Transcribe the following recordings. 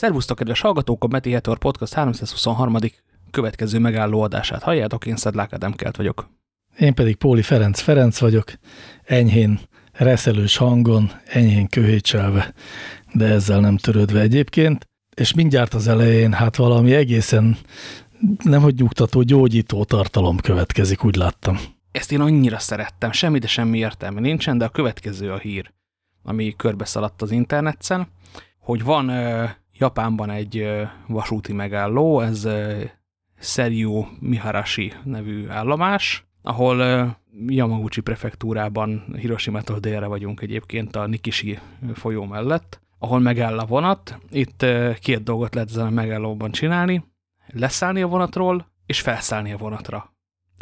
Szervusztok, kedves hallgatók! A Meti Hetor Podcast 323. következő megálló adását halljátok, én Szedlák Ádám Kelt vagyok. Én pedig Póli Ferenc Ferenc vagyok, enyhén reszelős hangon, enyhén köhécselve, de ezzel nem törődve egyébként, és mindjárt az elején hát valami egészen nemhogy nyugtató, gyógyító tartalom következik, úgy láttam. Ezt én annyira szerettem, semmi, de semmi értelme nincsen, de a következő a hír, ami körbeszaladt az internetszen, hogy van Japánban egy vasúti megálló, ez Seryu Miharashi nevű állomás, ahol Yamaguchi prefektúrában, Hiroshima-tól délre vagyunk egyébként a Nikishi folyó mellett, ahol megáll a vonat. Itt két dolgot lehet ezen a megállóban csinálni, leszállni a vonatról, és felszállni a vonatra.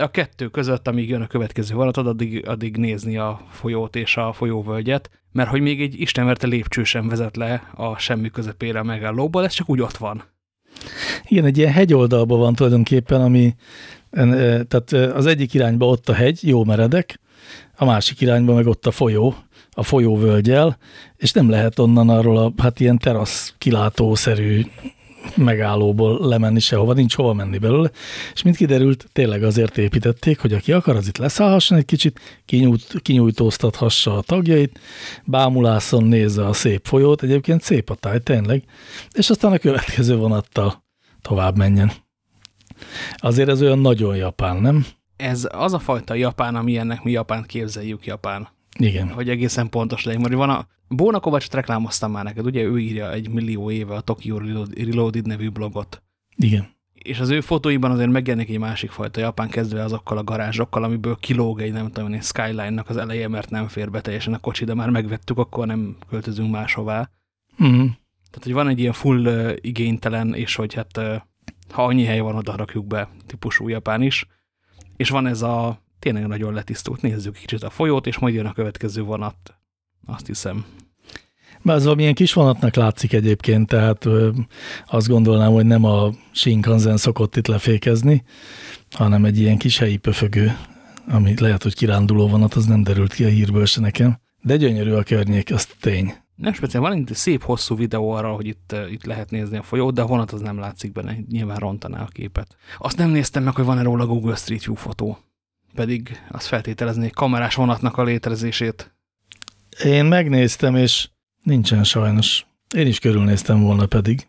A kettő között, amíg jön a következő vonatod, addig, addig nézni a folyót és a folyóvölgyet, mert hogy még egy istenverte lépcső sem vezet le a semmi közepére a megállóból, ez csak úgy ott van. Igen, egy ilyen hegyoldalban van tulajdonképpen, ami tehát az egyik irányba ott a hegy, jó meredek, a másik irányba meg ott a folyó, a folyóvölgyel, és nem lehet onnan arról a hát ilyen terasz kilátószerű megállóból lemenni sehova, nincs hova menni belőle, és mint kiderült, tényleg azért építették, hogy aki akar, az itt leszállhasson egy kicsit, kinyújt, kinyújtóztathassa a tagjait, bámulászon nézze a szép folyót, egyébként szép a táj, tényleg, és aztán a következő vonattal tovább menjen. Azért ez olyan nagyon japán, nem? Ez az a fajta japán, amilyennek mi japánt képzeljük japán. Igen. Hogy egészen pontos legyen. Mert van a Bóna Kovácsot reklámoztam már neked, ugye ő írja egy millió éve a Tokyo Reloaded nevű blogot. Igen. És az ő fotóiban azért megjelenik egy másik fajta japán kezdve azokkal a garázsokkal, amiből kilóg egy, nem tudom, egy Skyline-nak az eleje, mert nem fér be teljesen a kocsi, de már megvettük, akkor nem költözünk máshová. Mm. Tehát, hogy van egy ilyen full uh, igénytelen, és hogy hát uh, ha annyi hely van, oda rakjuk be típusú japán is. És van ez a tényleg nagyon letisztult, nézzük kicsit a folyót, és majd jön a következő vonat. Azt hiszem. Mert az valamilyen kis vonatnak látszik egyébként, tehát ö, azt gondolnám, hogy nem a Shinkansen szokott itt lefékezni, hanem egy ilyen kis helyi pöfögő, ami lehet, hogy kiránduló vonat, az nem derült ki a hírből se nekem. De gyönyörű a környék, az tény. Nem speciál, van egy szép hosszú videó arra, hogy itt, itt lehet nézni a folyót, de a vonat az nem látszik benne, nyilván rontaná a képet. Azt nem néztem meg, hogy van-e róla Google Street View fotó, pedig azt feltételeznék kamerás vonatnak a létezését. Én megnéztem, és nincsen sajnos. Én is körülnéztem volna pedig.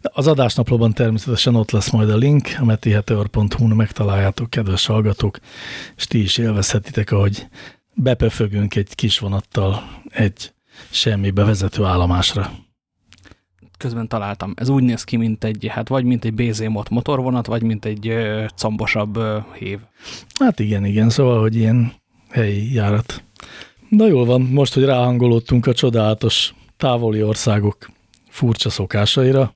De az adásnaplóban természetesen ott lesz majd a link, a metiheteor.hu-n megtaláljátok, kedves hallgatók, és ti is élvezhetitek, ahogy bepöfögünk egy kis vonattal egy semmi bevezető állomásra. Közben találtam. Ez úgy néz ki, mint egy, hát vagy mint egy BZ mod motorvonat, vagy mint egy ö, combosabb ö, hév. Hát igen, igen, szóval, hogy ilyen helyi járat. Na jól van, most, hogy ráhangolódtunk a csodálatos távoli országok furcsa szokásaira,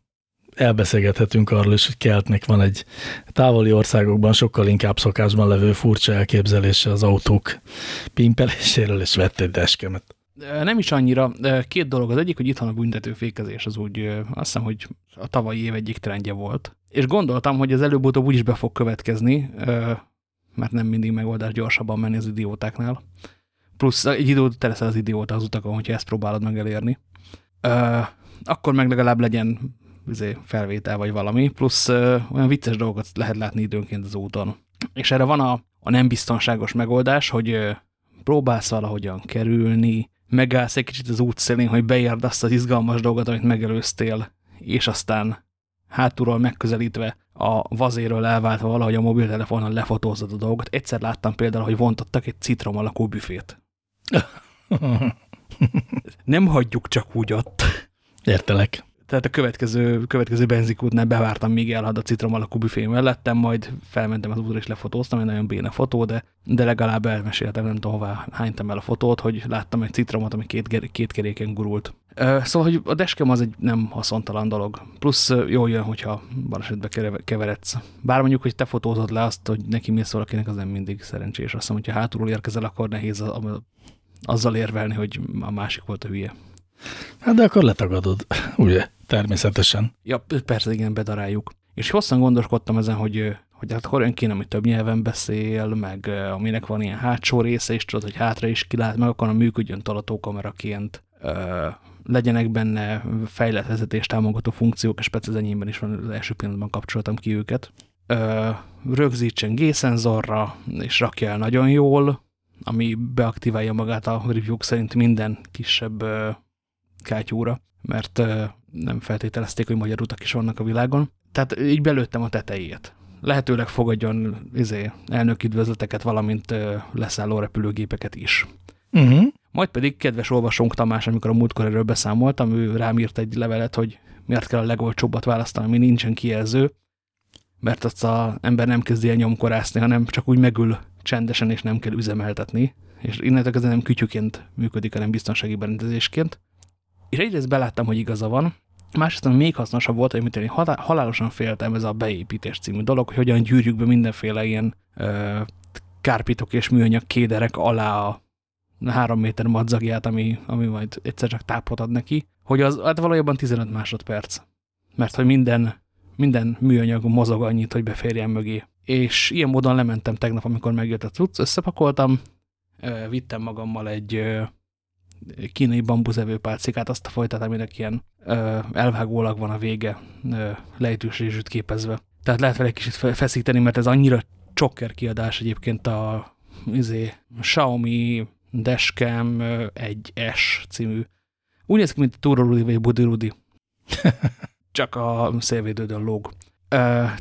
elbeszélgethetünk arról is, hogy Keltnek van egy távoli országokban sokkal inkább szokásban levő furcsa elképzelése az autók pimpeléséről, és vett egy deskemet. Nem is annyira. Két dolog. Az egyik, hogy itt van a büntetőfékezés, az úgy azt hiszem, hogy a tavalyi év egyik trendje volt. És gondoltam, hogy az előbb-utóbb úgyis be fog következni, mert nem mindig megoldás gyorsabban menni az idiótáknál. Plusz egy idő te leszel az idióta az utakon, hogyha ezt próbálod meg elérni. Akkor meg legalább legyen izé, felvétel vagy valami, plusz olyan vicces dolgokat lehet látni időnként az úton. És erre van a, a nem biztonságos megoldás, hogy próbálsz valahogyan kerülni, megállsz egy kicsit az útszélén, hogy beérd azt az izgalmas dolgot, amit megelőztél, és aztán hátulról megközelítve a vazéről elváltva valahogy a mobiltelefonon lefotózod a dolgot. Egyszer láttam például, hogy vontottak egy citrom alakú büfét. Nem hagyjuk csak úgy ott. Értelek tehát a következő, következő benzikútnál bevártam, míg elhad a citrom alakú büfé mellettem, majd felmentem az útra és lefotóztam, egy nagyon béna fotó, de, de legalább elmeséltem, nem tudom hová hánytam el a fotót, hogy láttam egy citromot, ami két, két keréken gurult. Szóval, hogy a deskem az egy nem haszontalan dolog. Plusz jó jön, hogyha balesetbe keveredsz. Bár mondjuk, hogy te fotózod le azt, hogy neki mész valakinek, az nem mindig szerencsés. Azt mondom, hogyha hátulról érkezel, akkor nehéz azzal érvelni, hogy a másik volt a hülye. Hát de akkor letagadod, ugye? Természetesen. Ja, persze, igen, bedaráljuk. És hosszan gondoskodtam ezen, hogy, hogy hát ön kéne, ami több nyelven beszél, meg aminek van ilyen hátsó része is, tudod, hogy hátra is kilát, meg akkor a működjön tolatókameraként. legyenek benne fejlett vezetés támogató funkciók, és persze az enyémben is van, az első pillanatban kapcsoltam ki őket. Ö, rögzítsen G-szenzorra, és rakja el nagyon jól, ami beaktiválja magát a review szerint minden kisebb kátyúra, mert nem feltételezték, hogy magyar utak is vannak a világon. Tehát így belőttem a tetejét. Lehetőleg fogadjon izé, elnök üdvözleteket, valamint leszálló repülőgépeket is. Uh -huh. Majd pedig kedves olvasónk Tamás, amikor a múltkor erről beszámoltam, ő rám írt egy levelet, hogy miért kell a legolcsóbbat választani, ami nincsen kijelző, mert azt az ember nem kezdi el nyomkorászni, hanem csak úgy megül csendesen, és nem kell üzemeltetni, és innentől kezdve nem kütyüként működik, hanem biztonsági berendezésként. És egyrészt beláttam, hogy igaza van, másrészt még hasznosabb volt, hogy én halálosan féltem ez a beépítés című dolog, hogy hogyan gyűrjük be mindenféle ilyen ö, kárpitok és műanyag kéderek alá a három méter madzagját, ami, ami majd egyszer csak tápot ad neki, hogy az hát valójában 15 másodperc. Mert hogy minden, minden műanyag mozog annyit, hogy beférjen mögé. És ilyen módon lementem tegnap, amikor megjött a cucc, összepakoltam, vittem magammal egy kínai bambuzevőpálcikát, azt a folytát, aminek ilyen elvágólag van a vége, lejtősrézsűt képezve. Tehát lehet vele egy kicsit feszíteni, mert ez annyira csokker kiadás egyébként a izé, Xiaomi Dashcam 1S című. Úgy néz ki, mint Túró Rudi vagy Budi Rudi. Csak a szélvédődön lóg.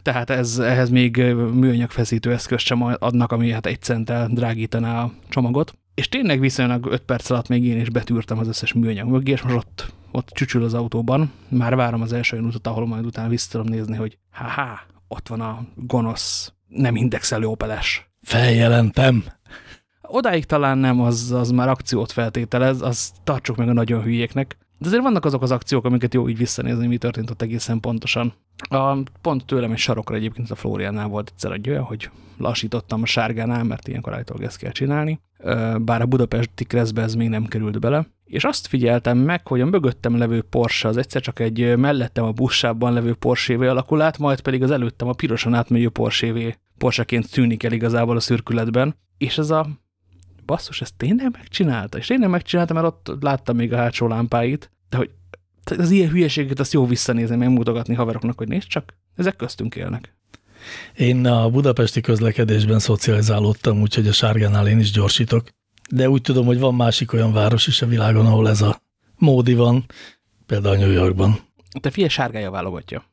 Tehát ez, ehhez még műanyag feszítő eszköz sem adnak, ami hát egy centtel drágítaná a csomagot. És tényleg viszonylag 5 perc alatt még én is betűrtem az összes műanyag mögé, és most ott, ott csücsül az autóban. Már várom az első utat, ahol majd utána vissza tudom nézni, hogy ha ott van a gonosz, nem indexelő Opeles. Feljelentem. Odáig talán nem, az, az már akciót feltételez, az tartsuk meg a nagyon hülyéknek. De azért vannak azok az akciók, amiket jó így visszanézni, mi történt ott egészen pontosan. A, pont tőlem egy sarokra egyébként a Flóriánál volt egyszer egy olyan, hogy lassítottam a sárgánál, mert ilyenkor állítólag ezt kell csinálni. Bár a budapesti kreszbe ez még nem került bele. És azt figyeltem meg, hogy a mögöttem levő Porsche az egyszer csak egy mellettem a buszában levő Porsche alakul át, majd pedig az előttem a pirosan átmegyő Porsche Porscheként tűnik el igazából a szürkületben. És ez a basszus, ezt tényleg megcsinálta? És tényleg megcsinálta, mert ott láttam még a hátsó lámpáit, de hogy az ilyen hülyeséget azt jó visszanézni, megmutogatni haveroknak, hogy nézd csak, ezek köztünk élnek. Én a budapesti közlekedésben szocializálódtam, úgyhogy a sárgánál én is gyorsítok. De úgy tudom, hogy van másik olyan város is a világon, ahol ez a módi van, például New Yorkban. Te figyelj, sárgája válogatja.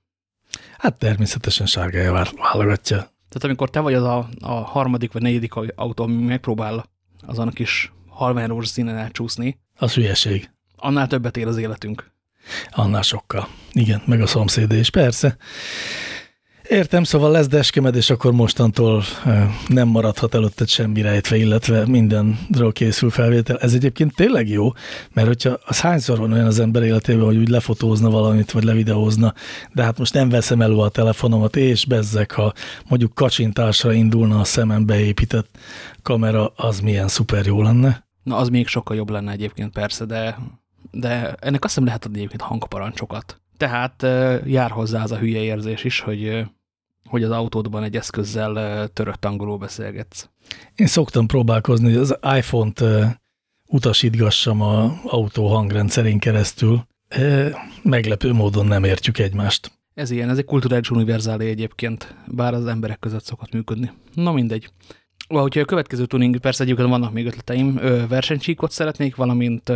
Hát természetesen sárgája válogatja. Tehát amikor te vagy az a, a harmadik vagy negyedik autó, ami megpróbál azon a kis halvány rózsaszínen elcsúszni. Az hülyeség. Annál többet ér az életünk. Annál sokkal. Igen, meg a szomszédé is, persze. Értem, szóval lesz deskemed, és akkor mostantól nem maradhat előtted semmi rejtve, illetve mindenről készül felvétel. Ez egyébként tényleg jó, mert hogyha az hányszor van olyan az ember életében, hogy úgy lefotózna valamit, vagy levideózna, de hát most nem veszem elő a telefonomat, és bezzek, ha mondjuk kacsintásra indulna a szemem beépített kamera, az milyen szuper jó lenne. Na, az még sokkal jobb lenne egyébként persze, de, de ennek azt nem lehet adni egyébként hangparancsokat. Tehát jár hozzá az a hülye érzés is, hogy, hogy az autódban egy eszközzel törött angolul beszélgetsz. Én szoktam próbálkozni, hogy az iPhone-t utasítgassam a autó hangrendszerén keresztül. Meglepő módon nem értjük egymást. Ez ilyen, ez egy kulturális univerzálé egyébként, bár az emberek között szokott működni. Na mindegy. Hogyha a következő tuning, persze egyébként vannak még ötleteim, versenycsíkot szeretnék, valamint,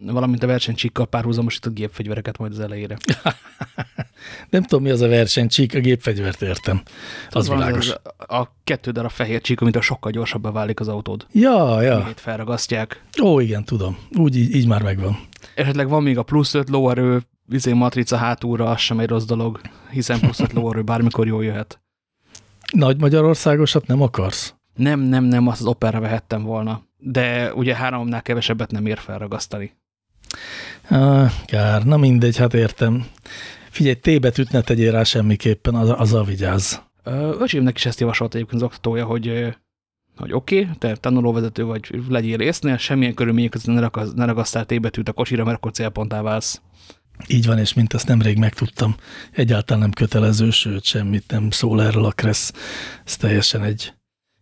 valamint a versenycsíkkal párhuzamosított gépfegyvereket majd az elejére. Nem tudom, mi az a versenycsík, a gépfegyvert értem. Az van világos. Az, a kettő darab fehér csík, amit a sokkal gyorsabban válik az autód. Ja, ja. Miért felragasztják. Ó, igen, tudom. Úgy így, így már megvan. Esetleg van még a plusz 5 lóerő, vizé matrica hátulra, az sem egy rossz dolog, hiszen plusz 5 lóerő bármikor jól jöhet. Nagy Magyarországosat nem akarsz? Nem, nem, nem, azt az opera vehettem volna. De ugye háromnál kevesebbet nem ér felragasztani. Ah, kár, na mindegy, hát értem. Figyelj, T-betűt ne tegyél rá semmiképpen, az, azzal vigyázz. Öcsémnek is ezt javasolt egyébként az oktatója, hogy, hogy oké, okay, te tanulóvezető vagy, legyél észnél, semmilyen körülmények között ne, ragasztál T-betűt a kocsira, mert akkor célponttá válsz. Így van, és mint ezt nemrég megtudtam, egyáltalán nem kötelező, sőt, semmit nem szól erről a kressz. Ez teljesen egy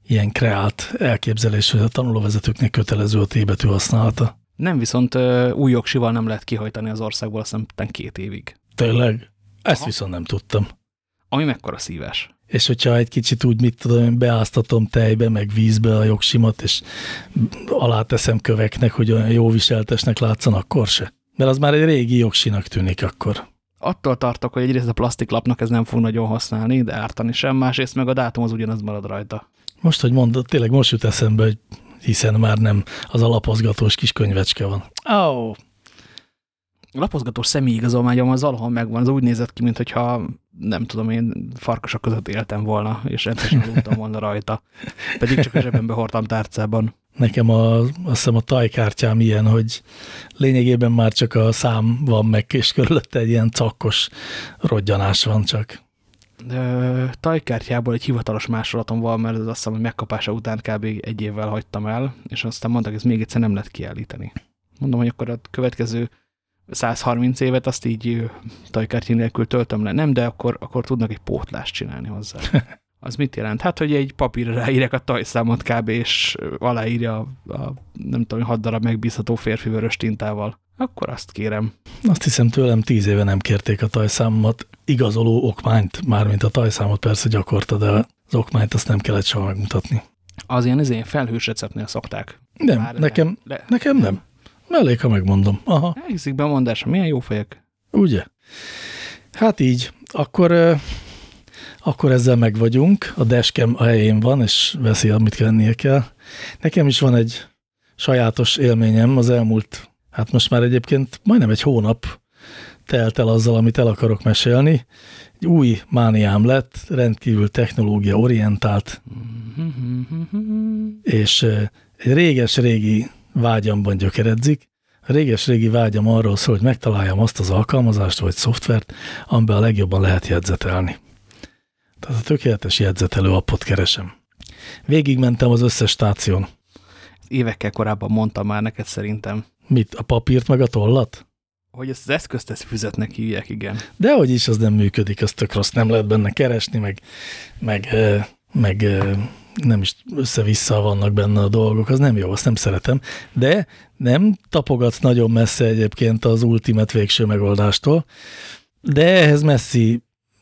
ilyen kreált elképzelés, hogy a tanulóvezetőknek kötelező a T-betű használata. Nem, viszont ö, új jogsival nem lehet kihajtani az országból, azt hiszem két évig. Tényleg? Ezt Aha. viszont nem tudtam. Ami mekkora szíves. És hogyha egy kicsit úgy, mit tudom, én beáztatom tejbe, meg vízbe a jogsimat, és aláteszem köveknek, hogy olyan jó viseltesnek látszan, akkor se. Mert az már egy régi jogsinak tűnik akkor. Attól tartok, hogy egyrészt a plastiklapnak ez nem fog nagyon használni, de ártani sem, másrészt meg a dátum az ugyanaz marad rajta. Most, hogy mondod, tényleg most jut eszembe, hogy hiszen már nem az alapozgatós kis könyvecske van. Ó, oh, A lapozgatós személyigazolmányom az valahol megvan, az úgy nézett ki, mintha nem tudom, én farkasok között éltem volna, és rendszeresen aludtam volna rajta. Pedig csak a zsebembe hordtam tárcában. nekem a, azt hiszem a tajkártyám ilyen, hogy lényegében már csak a szám van meg, és körülötte egy ilyen cakkos rodjanás van csak. Ö, tajkártyából egy hivatalos másolatom van, mert az azt hiszem, hogy megkapása után kb. egy évvel hagytam el, és aztán mondtak, hogy ezt még egyszer nem lehet kiállítani. Mondom, hogy akkor a következő 130 évet azt így tajkártya nélkül töltöm le. Nem, de akkor, akkor tudnak egy pótlást csinálni hozzá. Az mit jelent? Hát, hogy egy papírra ráírják a tajszámot kb. és aláírja a, a nem tudom, hat darab megbízható férfi vörös tintával. Akkor azt kérem. Azt hiszem tőlem tíz éve nem kérték a tajszámomat igazoló okmányt, mármint a tajszámot persze gyakorta, de az okmányt azt nem kellett soha megmutatni. Az ilyen, ilyen felhős receptnél szokták. Nem, Már nekem, le, le, nekem nem. Elég, ha megmondom. Aha. Elhiszik be a mondása, milyen jó fejek. Ugye? Hát így. Akkor, akkor ezzel meg vagyunk. A dashcam a helyén van, és veszi, amit vennie kell. Nekem is van egy sajátos élményem az elmúlt, hát most már egyébként majdnem egy hónap telt el azzal, amit el akarok mesélni. Egy új mániám lett, rendkívül technológia orientált, és ö, egy réges-régi vágyamban gyökeredzik. A réges-régi vágyam arról szól, hogy megtaláljam azt az alkalmazást vagy szoftvert, amiben a legjobban lehet jegyzetelni. Tehát a tökéletes jegyzetelő appot keresem. Végigmentem az összes stáción. Évekkel korábban mondtam már neked szerintem, Mit, a papírt meg a tollat? Hogy ezt az eszközt ezt füzetnek hívják, igen. De hogy is az nem működik, az tök rossz, nem lehet benne keresni, meg, meg, meg nem is össze-vissza vannak benne a dolgok, az nem jó, azt nem szeretem. De nem tapogatsz nagyon messze egyébként az ultimate végső megoldástól, de ehhez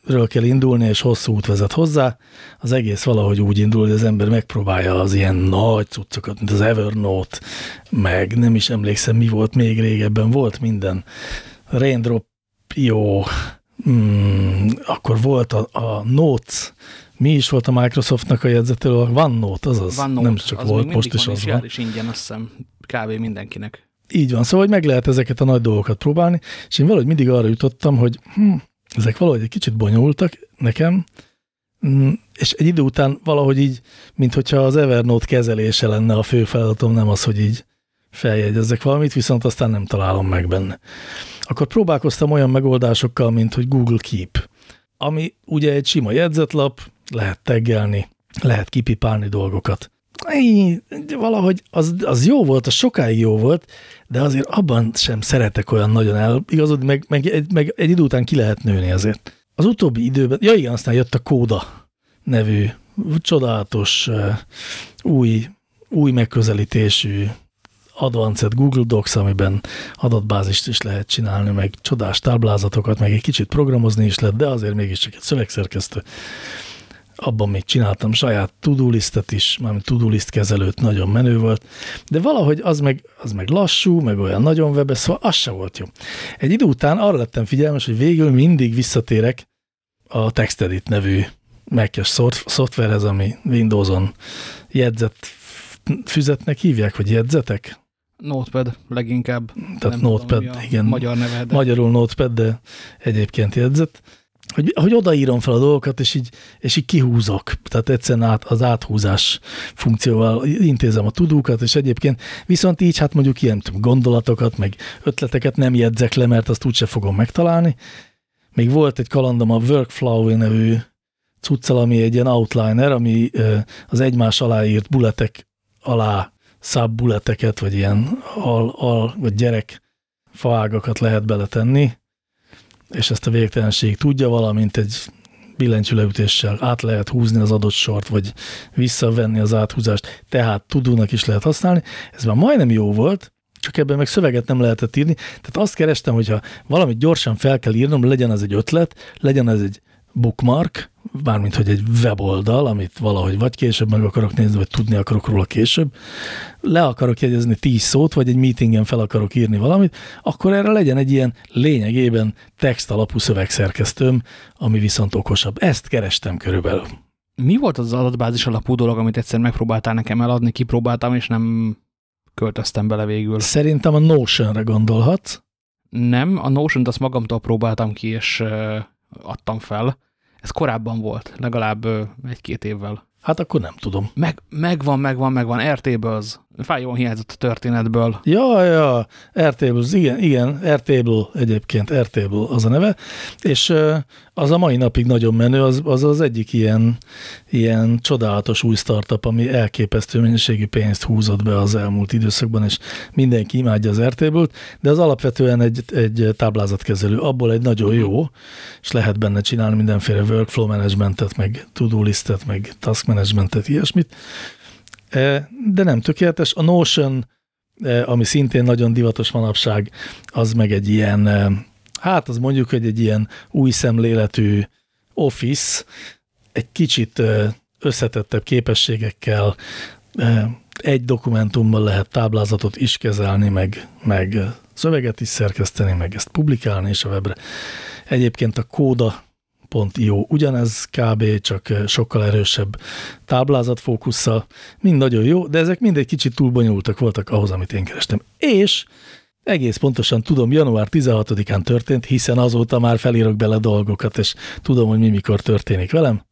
messziről kell indulni, és hosszú út vezet hozzá. Az egész valahogy úgy indul, hogy az ember megpróbálja az ilyen nagy cuccokat, mint az Evernote, meg nem is emlékszem, mi volt még régebben, volt minden. Raindrop, jó, mm, akkor volt a, a Notes, mi is volt a Microsoftnak a jegyzetelő? OneNote, azaz. Van nem csak az volt, most is az és van. is ingyen, azt hiszem, kb. mindenkinek. Így van, szóval hogy meg lehet ezeket a nagy dolgokat próbálni, és én valahogy mindig arra jutottam, hogy hm, ezek valahogy egy kicsit bonyolultak nekem, mm, és egy idő után valahogy így, mint hogyha az Evernote kezelése lenne a fő feladatom, nem az, hogy így feljegyezzek valamit, viszont aztán nem találom meg benne. Akkor próbálkoztam olyan megoldásokkal, mint hogy Google Keep, ami ugye egy sima jegyzetlap, lehet teggelni, lehet kipipálni dolgokat. Í, valahogy az, az jó volt, az sokáig jó volt, de azért abban sem szeretek olyan nagyon eligazodni, meg, meg, egy, meg egy idő után ki lehet nőni azért. Az utóbbi időben, ja igen, aztán jött a Kóda nevű csodálatos új, új megközelítésű advanced Google Docs, amiben adatbázist is lehet csinálni, meg csodás táblázatokat, meg egy kicsit programozni is lehet, de azért mégiscsak egy szövegszerkesztő. Abban még csináltam saját to-do listet is, mármint to-do list kezelőt, nagyon menő volt, de valahogy az meg, az meg lassú, meg olyan nagyon webes, szóval az se volt jó. Egy idő után arra lettem figyelmes, hogy végül mindig visszatérek a TextEdit nevű Mac-es szoftverhez, ami Windows-on jegyzet füzetnek hívják, vagy jegyzetek? Notepad leginkább. Tehát Nem Notepad, tudom, igen. Magyar neve, de Magyarul Notepad, de egyébként jegyzet. Hogy, hogy odaírom fel a dolgokat, és így, és így kihúzok. Tehát egyszerűen át, az áthúzás funkcióval intézem a tudókat, és egyébként viszont így hát mondjuk ilyen gondolatokat, meg ötleteket nem jegyzek le, mert azt úgyse fogom megtalálni. Még volt egy kalandom a Workflow nevű cuccal, ami egy ilyen outliner, ami az egymás alá írt bulletek alá szabbuleteket, vagy ilyen al, al, vagy gyerek faágakat lehet beletenni, és ezt a végtelenség tudja, valamint egy billentyűleütéssel át lehet húzni az adott sort, vagy visszavenni az áthúzást, tehát tudónak is lehet használni. Ez már majdnem jó volt, csak ebben meg szöveget nem lehetett írni. Tehát azt kerestem, hogyha valamit gyorsan fel kell írnom, legyen az egy ötlet, legyen ez egy bookmark, bármint, hogy egy weboldal, amit valahogy vagy később meg akarok nézni, vagy tudni akarok róla később, le akarok jegyezni tíz szót, vagy egy meetingen fel akarok írni valamit, akkor erre legyen egy ilyen lényegében text alapú szövegszerkesztőm, ami viszont okosabb. Ezt kerestem körülbelül. Mi volt az adatbázis alapú dolog, amit egyszer megpróbáltál nekem eladni, kipróbáltam, és nem költöztem bele végül? Szerintem a Notion-re gondolhatsz. Nem, a Notion-t azt magamtól próbáltam ki, és adtam fel. Ez korábban volt, legalább egy-két évvel. Hát akkor nem tudom. Meg, megvan, megvan, megvan, RT-Buzz. Fájóan hiányzott a történetből. Ja, ja, Airtable, igen, igen, Airtable egyébként, Airtable az a neve, és az a mai napig nagyon menő, az az, az egyik ilyen, ilyen csodálatos új startup, ami elképesztő mennyiségű pénzt húzott be az elmúlt időszakban, és mindenki imádja az Airtable-t, de az alapvetően egy, egy táblázatkezelő, abból egy nagyon jó, és lehet benne csinálni mindenféle workflow managementet, meg to-do listet, meg task managementet, ilyesmit, de nem tökéletes. A Notion, ami szintén nagyon divatos manapság, az meg egy ilyen, hát az mondjuk, hogy egy ilyen új szemléletű office, egy kicsit összetettebb képességekkel, egy dokumentumban lehet táblázatot is kezelni, meg, meg szöveget is szerkeszteni, meg ezt publikálni is a webre. Egyébként a kóda Io ugyanez kb. csak sokkal erősebb táblázatfókusszal, mind nagyon jó, de ezek mind egy kicsit túl bonyolultak voltak ahhoz, amit én kerestem. És egész pontosan tudom, január 16-án történt, hiszen azóta már felírok bele dolgokat, és tudom, hogy mi mikor történik velem.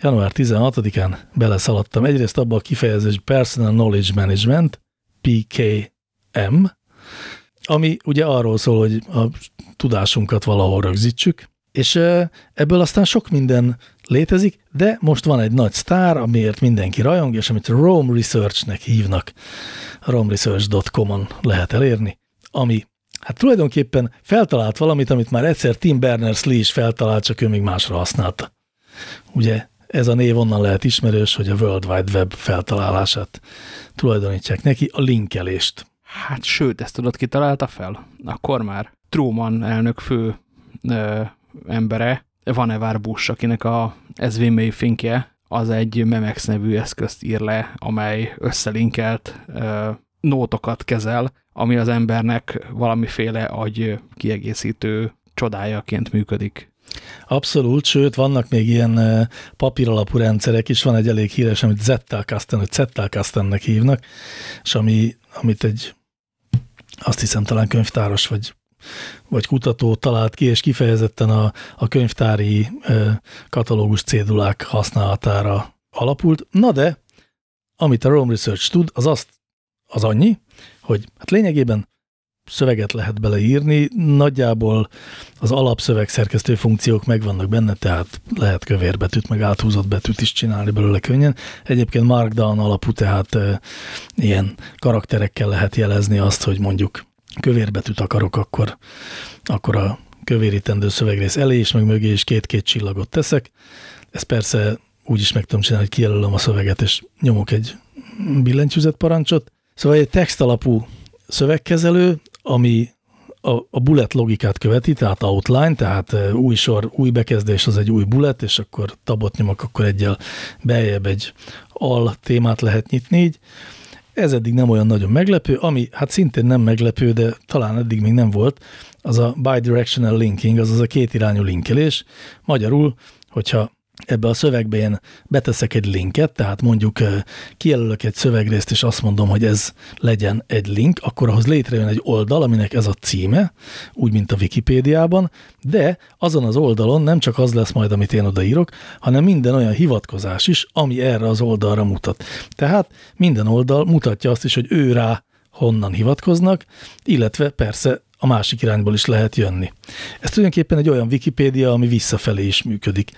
Január 16-án beleszaladtam egyrészt abba a kifejezés Personal Knowledge Management, PKM, ami ugye arról szól, hogy a tudásunkat valahol rögzítsük, és ebből aztán sok minden létezik, de most van egy nagy sztár, amiért mindenki rajong, és amit Rome Research-nek hívnak, romeresearch.com-on lehet elérni, ami hát tulajdonképpen feltalált valamit, amit már egyszer Tim Berners-Lee is feltalált, csak ő még másra használta. Ugye ez a név onnan lehet ismerős, hogy a World Wide Web feltalálását tulajdonítják neki, a linkelést. Hát sőt, ezt tudod, ki találta fel? Akkor már Truman elnök fő embere, van Evar Bush, akinek a SVMA finkje, az egy Memex nevű eszközt ír le, amely összelinkelt ö, nótokat kezel, ami az embernek valamiféle agy kiegészítő csodájaként működik. Abszolút, sőt, vannak még ilyen papíralapú rendszerek is, van egy elég híres, amit Zettelkasten, vagy Zettelkastennek hívnak, és ami, amit egy, azt hiszem talán könyvtáros, vagy vagy kutató talált ki, és kifejezetten a, a könyvtári katalógus cédulák használatára alapult. Na de, amit a Rome Research tud, az azt, az annyi, hogy hát lényegében szöveget lehet beleírni, nagyjából az alapszövegszerkesztő funkciók megvannak benne, tehát lehet kövérbetűt, meg áthúzott betűt is csinálni belőle könnyen. Egyébként Markdown alapú, tehát e, ilyen karakterekkel lehet jelezni azt, hogy mondjuk kövérbetűt akarok, akkor, akkor a kövérítendő szövegrész elé is, meg mögé is két-két csillagot teszek. Ez persze úgy is meg tudom csinálni, hogy kijelölöm a szöveget, és nyomok egy billentyűzet parancsot. Szóval egy text alapú szövegkezelő, ami a, a bullet logikát követi, tehát outline, tehát új sor, új bekezdés az egy új bullet, és akkor tabot nyomok, akkor egyel beljebb egy al témát lehet nyitni így. Ez eddig nem olyan nagyon meglepő, ami hát szintén nem meglepő, de talán eddig még nem volt, az a bidirectional linking, azaz a kétirányú linkelés. Magyarul, hogyha ebbe a szövegbe én beteszek egy linket, tehát mondjuk kijelölök egy szövegrészt, és azt mondom, hogy ez legyen egy link, akkor ahhoz létrejön egy oldal, aminek ez a címe, úgy, mint a Wikipédiában, de azon az oldalon nem csak az lesz majd, amit én odaírok, hanem minden olyan hivatkozás is, ami erre az oldalra mutat. Tehát minden oldal mutatja azt is, hogy ő rá honnan hivatkoznak, illetve persze a másik irányból is lehet jönni. Ez tulajdonképpen egy olyan Wikipédia, ami visszafelé is működik.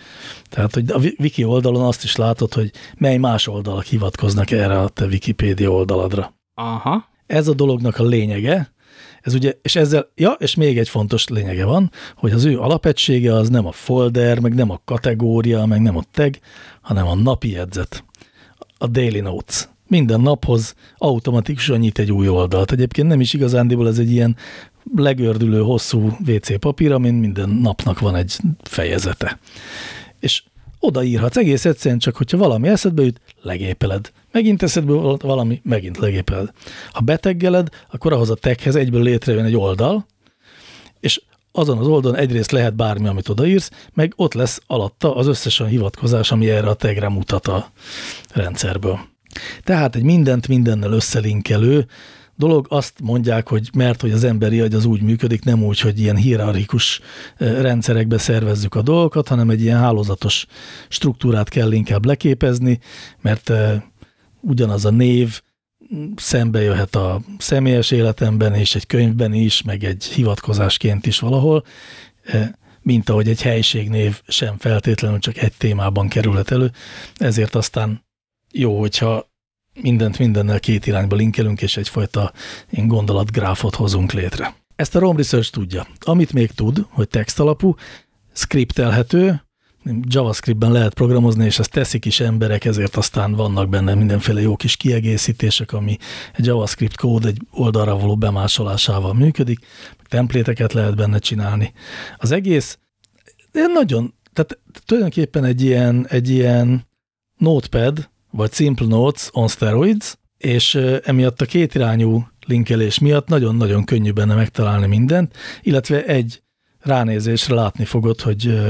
Tehát, hogy a wiki oldalon azt is látod, hogy mely más oldalak hivatkoznak erre a te Wikipédia oldaladra. Aha. Ez a dolognak a lényege, ez ugye, és ezzel, ja, és még egy fontos lényege van, hogy az ő alapegysége az nem a folder, meg nem a kategória, meg nem a tag, hanem a napi jegyzet, a daily notes. minden naphoz automatikusan nyit egy új oldalt. Egyébként nem is igazándiból ez egy ilyen legördülő hosszú WC papír, amin minden napnak van egy fejezete. És odaírhatsz egész egyszerűen csak, hogyha valami eszedbe jut, legépeled. Megint eszedbe valami, megint legépeled. Ha beteggeled, akkor ahhoz a taghez egyből létrejön egy oldal, és azon az oldalon egyrészt lehet bármi, amit odaírsz, meg ott lesz alatta az összes olyan hivatkozás, ami erre a tegre mutat a rendszerből. Tehát egy mindent mindennel összelinkelő dolog, azt mondják, hogy mert hogy az emberi agy az úgy működik, nem úgy, hogy ilyen hierarchikus rendszerekbe szervezzük a dolgokat, hanem egy ilyen hálózatos struktúrát kell inkább leképezni, mert ugyanaz a név szembe jöhet a személyes életemben és egy könyvben is, meg egy hivatkozásként is valahol, mint ahogy egy helységnév sem feltétlenül csak egy témában kerülhet elő, ezért aztán jó, hogyha mindent mindennel két irányba linkelünk, és egyfajta én gondolatgráfot hozunk létre. Ezt a Rome Research tudja. Amit még tud, hogy text alapú, skriptelhető, JavaScriptben lehet programozni, és ezt teszik is emberek, ezért aztán vannak benne mindenféle jó kis kiegészítések, ami egy JavaScript kód egy oldalra való bemásolásával működik, templéteket lehet benne csinálni. Az egész nagyon, tehát tulajdonképpen egy ilyen, egy ilyen notepad, vagy Simple Notes on steroids, és emiatt a kétirányú linkelés miatt nagyon-nagyon könnyű benne megtalálni mindent, illetve egy ránézésre látni fogod, hogy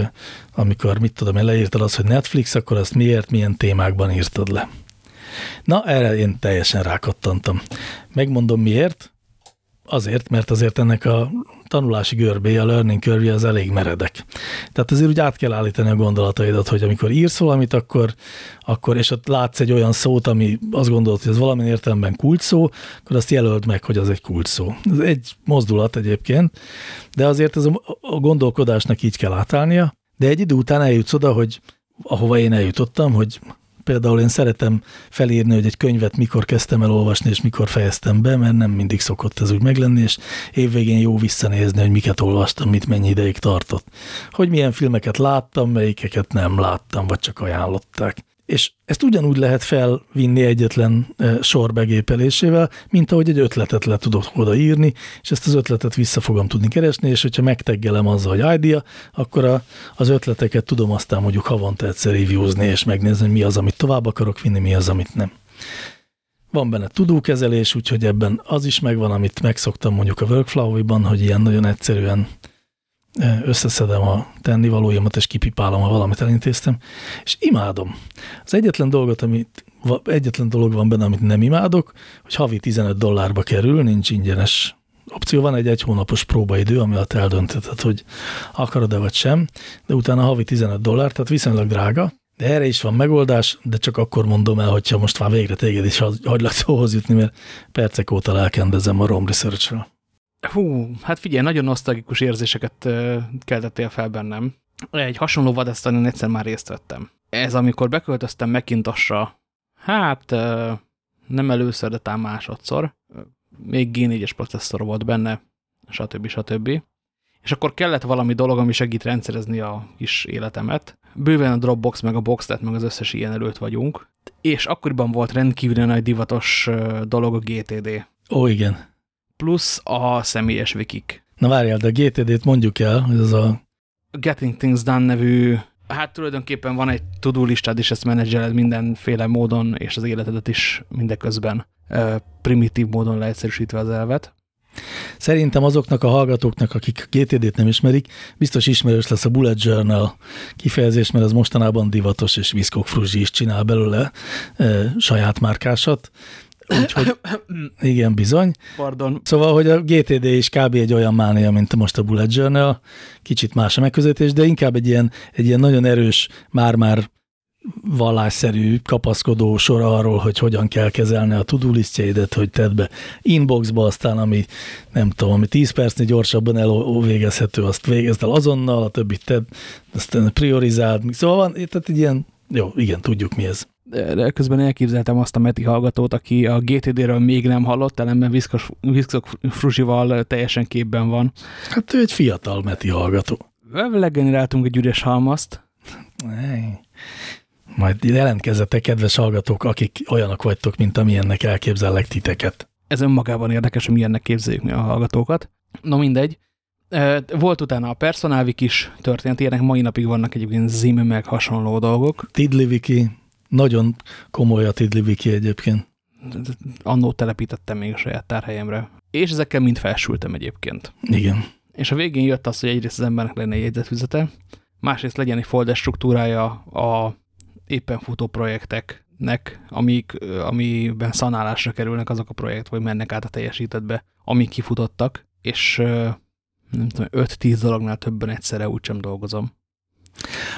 amikor, mit tudom én, leírtad azt, hogy Netflix, akkor azt miért, milyen témákban írtad le. Na, erre én teljesen rákattantam. Megmondom miért. Azért, mert azért ennek a tanulási görbé, a learning curve az elég meredek. Tehát azért úgy át kell állítani a gondolataidat, hogy amikor írsz valamit, akkor, akkor és ott látsz egy olyan szót, ami azt gondolod, hogy ez valamilyen értelemben kult szó, akkor azt jelöld meg, hogy az egy kult szó. Ez egy mozdulat egyébként, de azért ez a, a gondolkodásnak így kell átállnia, de egy idő után eljutsz oda, hogy ahova én eljutottam, hogy Például én szeretem felírni, hogy egy könyvet mikor kezdtem el olvasni, és mikor fejeztem be, mert nem mindig szokott ez úgy meglenni, és évvégén jó visszanézni, hogy miket olvastam, mit mennyi ideig tartott. Hogy milyen filmeket láttam, melyikeket nem láttam, vagy csak ajánlották. És ezt ugyanúgy lehet felvinni egyetlen e, sor begépelésével, mint ahogy egy ötletet le tudok odaírni, és ezt az ötletet vissza fogom tudni keresni, és hogyha megteggelem azzal, hogy idea, akkor a, az ötleteket tudom aztán mondjuk havonta egyszer reviewzni, és megnézni, mi az, amit tovább akarok vinni, mi az, amit nem. Van benne tudókezelés, úgyhogy ebben az is megvan, amit megszoktam mondjuk a workflow-ban, hogy ilyen nagyon egyszerűen összeszedem a tennivalóimat, és kipipálom, ha valamit elintéztem, és imádom. Az egyetlen dolgot, amit, egyetlen dolog van benne, amit nem imádok, hogy havi 15 dollárba kerül, nincs ingyenes opció, van egy egy hónapos próbaidő, ami alatt eldöntheted, hogy akarod-e vagy sem, de utána havi 15 dollár, tehát viszonylag drága, de erre is van megoldás, de csak akkor mondom el, hogyha most már végre téged is hagylak szóhoz jutni, mert percek óta lelkendezem a Rome Research-ről. Hú, hát figyelj, nagyon nosztalgikus érzéseket keltettél fel bennem. Egy hasonló vadesztan én egyszer már részt vettem. Ez amikor beköltöztem Macintosra, hát nem először, de talán másodszor. Még G4-es processzor volt benne, stb. stb. És akkor kellett valami dolog, ami segít rendszerezni a kis életemet. Bőven a Dropbox, meg a Boxlet, meg az összes ilyen előtt vagyunk. És akkoriban volt rendkívül nagy divatos dolog a GTD. Ó, igen plusz a személyes wikik. Na várjál, de a GTD-t mondjuk el, hogy ez a... Getting Things Done nevű, hát tulajdonképpen van egy to-do listád, és ezt menedzseled mindenféle módon, és az életedet is mindeközben primitív módon leegyszerűsítve az elvet. Szerintem azoknak a hallgatóknak, akik GTD-t nem ismerik, biztos ismerős lesz a Bullet Journal kifejezés, mert az mostanában divatos, és Viszkok Fruzsi is csinál belőle e, saját márkásat. Úgyhogy, igen, bizony. Pardon. Szóval, hogy a GTD is kb. egy olyan mánia, mint most a Bullet Journal, kicsit más a megközelítés, de inkább egy ilyen, egy ilyen nagyon erős, már-már vallásszerű kapaszkodó sor arról, hogy hogyan kell kezelni a to hogy tedd be inboxba, aztán ami nem tudom, ami 10 percnél gyorsabban elvégezhető, azt végezd el azonnal, a többit tedd, aztán priorizáld. Szóval van, tehát egy ilyen, jó, igen, tudjuk mi ez közben elképzeltem azt a Meti hallgatót, aki a GTD-ről még nem hallott, ellenben Viszkok Fruzsival teljesen képben van. Hát ő egy fiatal Meti hallgató. Legeneráltunk egy üres halmazt. Majd jelentkezzetek, kedves hallgatók, akik olyanok vagytok, mint amilyennek elképzellek titeket. Ez önmagában érdekes, hogy milyennek képzeljük mi a hallgatókat. No mindegy. Volt utána a personálvik is történt, ilyenek mai napig vannak egyébként zime meg hasonló dolgok. Tidliviki, nagyon komoly a Tidliviki egyébként. Annó telepítettem még a saját tárhelyemre. És ezekkel mind felsültem egyébként. Igen. És a végén jött az, hogy egyrészt az embernek lenne egy jegyzetfüzete, másrészt legyen egy folder struktúrája a éppen futó projekteknek, amik, amiben szanálásra kerülnek azok a projektek, vagy mennek át a teljesítetbe, amik kifutottak, és nem tudom, 5-10 dolognál többen egyszerre úgysem dolgozom.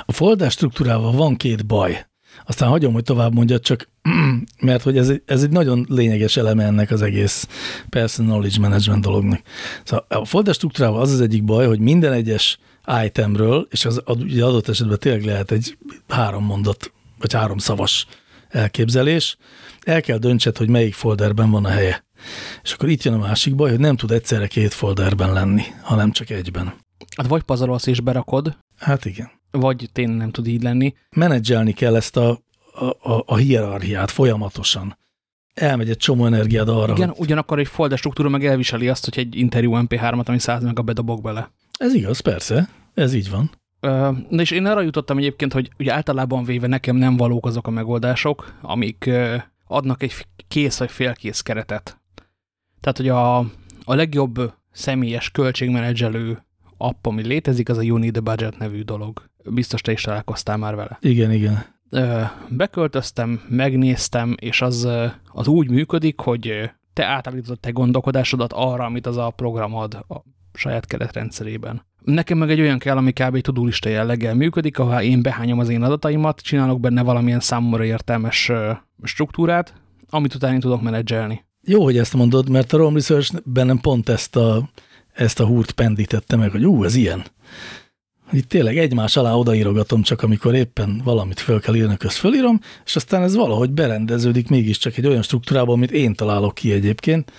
A folder struktúrával van két baj. Aztán hagyom, hogy tovább mondja, csak mert hogy ez egy, ez egy nagyon lényeges eleme ennek az egész personal knowledge management dolognak. Szóval a folder struktúrával az az egyik baj, hogy minden egyes itemről, és az ugye adott esetben tényleg lehet egy három mondat, vagy három szavas elképzelés, el kell döntsed, hogy melyik folderben van a helye. És akkor itt jön a másik baj, hogy nem tud egyszerre két folderben lenni, hanem csak egyben. Hát vagy pazarolsz és berakod. Hát igen. Vagy tényleg nem tud így lenni. Menedzselni kell ezt a, a, a, a hierarchiát folyamatosan. Elmegy egy csomó energiád arra. Igen, hogy... ugyanakkor egy folder struktúra meg elviseli azt, hogy egy interjú MP3-at, ami 100 meg a bedobok bele. Ez igaz, persze. Ez így van. Na és én arra jutottam egyébként, hogy ugye általában véve nekem nem valók azok a megoldások, amik adnak egy kész vagy félkész keretet. Tehát, hogy a, a legjobb személyes költségmenedzselő app, ami létezik, az a You Need a Budget nevű dolog. Biztos te is találkoztál már vele. Igen, igen. Beköltöztem, megnéztem, és az, az úgy működik, hogy te átállítod te gondolkodásodat arra, amit az a program ad a saját keretrendszerében. Nekem meg egy olyan kell, ami kb. tudulista jelleggel működik, ahol én behányom az én adataimat, csinálok benne valamilyen számomra értelmes struktúrát, amit utána én tudok menedzselni. Jó, hogy ezt mondod, mert a Rome Research bennem pont ezt a, ezt a húrt pendítette meg, hogy ú, ez ilyen. Itt tényleg egymás alá odaírogatom, csak amikor éppen valamit föl kell írni, azt fölírom, és aztán ez valahogy berendeződik mégiscsak egy olyan struktúrában, amit én találok ki egyébként,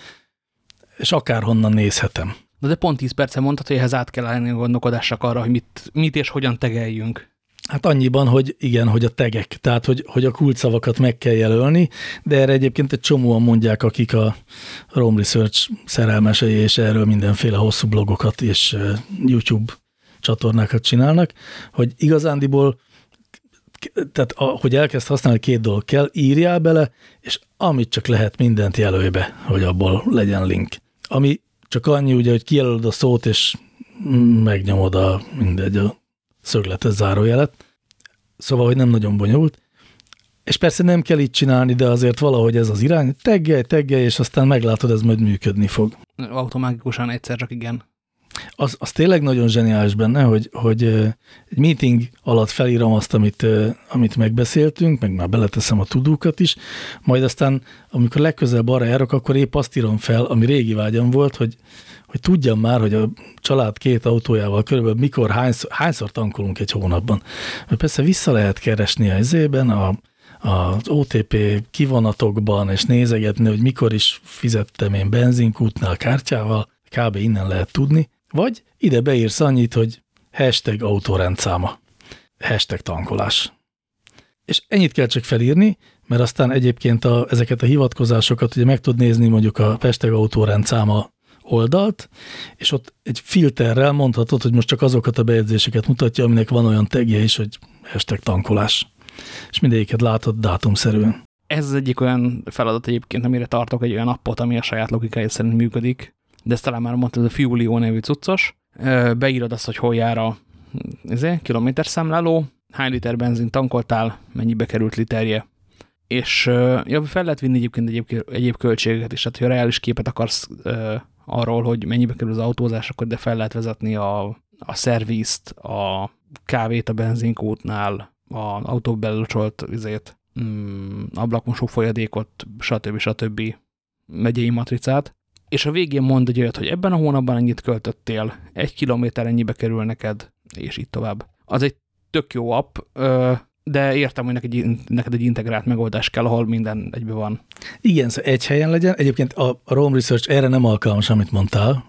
és akárhonnan nézhetem. Na de pont 10 percen mondtad, hogy ehhez át kell állni a gondolkodásnak arra, hogy mit, mit és hogyan tegeljünk. Hát annyiban, hogy igen, hogy a tegek, tehát hogy, hogy a kulcsszavakat meg kell jelölni, de erre egyébként egy csomóan mondják, akik a Rome Research szerelmesei, és erről mindenféle hosszú blogokat és YouTube csatornákat csinálnak, hogy igazándiból, tehát hogy elkezd használni, két dolog kell, írjál bele, és amit csak lehet, mindent jelölj hogy abból legyen link. Ami csak annyi ugye, hogy kijelölöd a szót, és megnyomod a mindegy a szögletes zárójelet. Szóval, hogy nem nagyon bonyolult. És persze nem kell így csinálni, de azért valahogy ez az irány. Teggelj, teggelj, és aztán meglátod, ez majd működni fog. Automágikusan egyszer csak igen. Az, az tényleg nagyon zseniális benne, hogy, hogy egy meeting alatt felírom azt, amit, amit megbeszéltünk, meg már beleteszem a tudókat is, majd aztán, amikor legközelebb arra járok, akkor épp azt írom fel, ami régi vágyam volt, hogy, hogy tudjam már, hogy a család két autójával körülbelül mikor, hányszor, hányszor tankolunk egy hónapban. Mert persze vissza lehet keresni a izében, a, az OTP kivonatokban, és nézegetni, hogy mikor is fizettem én benzinkútnál kártyával, kb. innen lehet tudni, vagy ide beírsz annyit, hogy hashtag autórendszáma, hashtag tankolás. És ennyit kell csak felírni, mert aztán egyébként a, ezeket a hivatkozásokat ugye meg tud nézni mondjuk a hashtag autórendszáma oldalt, és ott egy filterrel mondhatod, hogy most csak azokat a bejegyzéseket mutatja, aminek van olyan tegje is, hogy hashtag tankolás. És mindegyiket látod dátumszerűen. Ez az egyik olyan feladat egyébként, amire tartok egy olyan appot, ami a saját logikája szerint működik, de ezt talán már mondtad, a Fiulio nevű cuccos. Beírod azt, hogy hol jár a ezért, kilométerszámláló, hány liter benzin tankoltál, mennyibe került literje. És ja, fel lehet vinni egyébként egyéb, egyéb költségeket is, tehát ha reális képet akarsz arról, hogy mennyibe kerül az autózás, akkor de fel lehet vezetni a, a szervízt, a kávét a benzinkútnál, az autó belocsolt vizét, mm, ablakmosó folyadékot, stb. stb. megyei matricát, és a végén mond egy olyat, hogy ebben a hónapban ennyit költöttél, egy kilométer ennyibe kerül neked, és így tovább. Az egy tök jó app, de értem, hogy neked, egy integrált megoldás kell, ahol minden egybe van. Igen, szóval egy helyen legyen. Egyébként a Rome Research erre nem alkalmas, amit mondtál.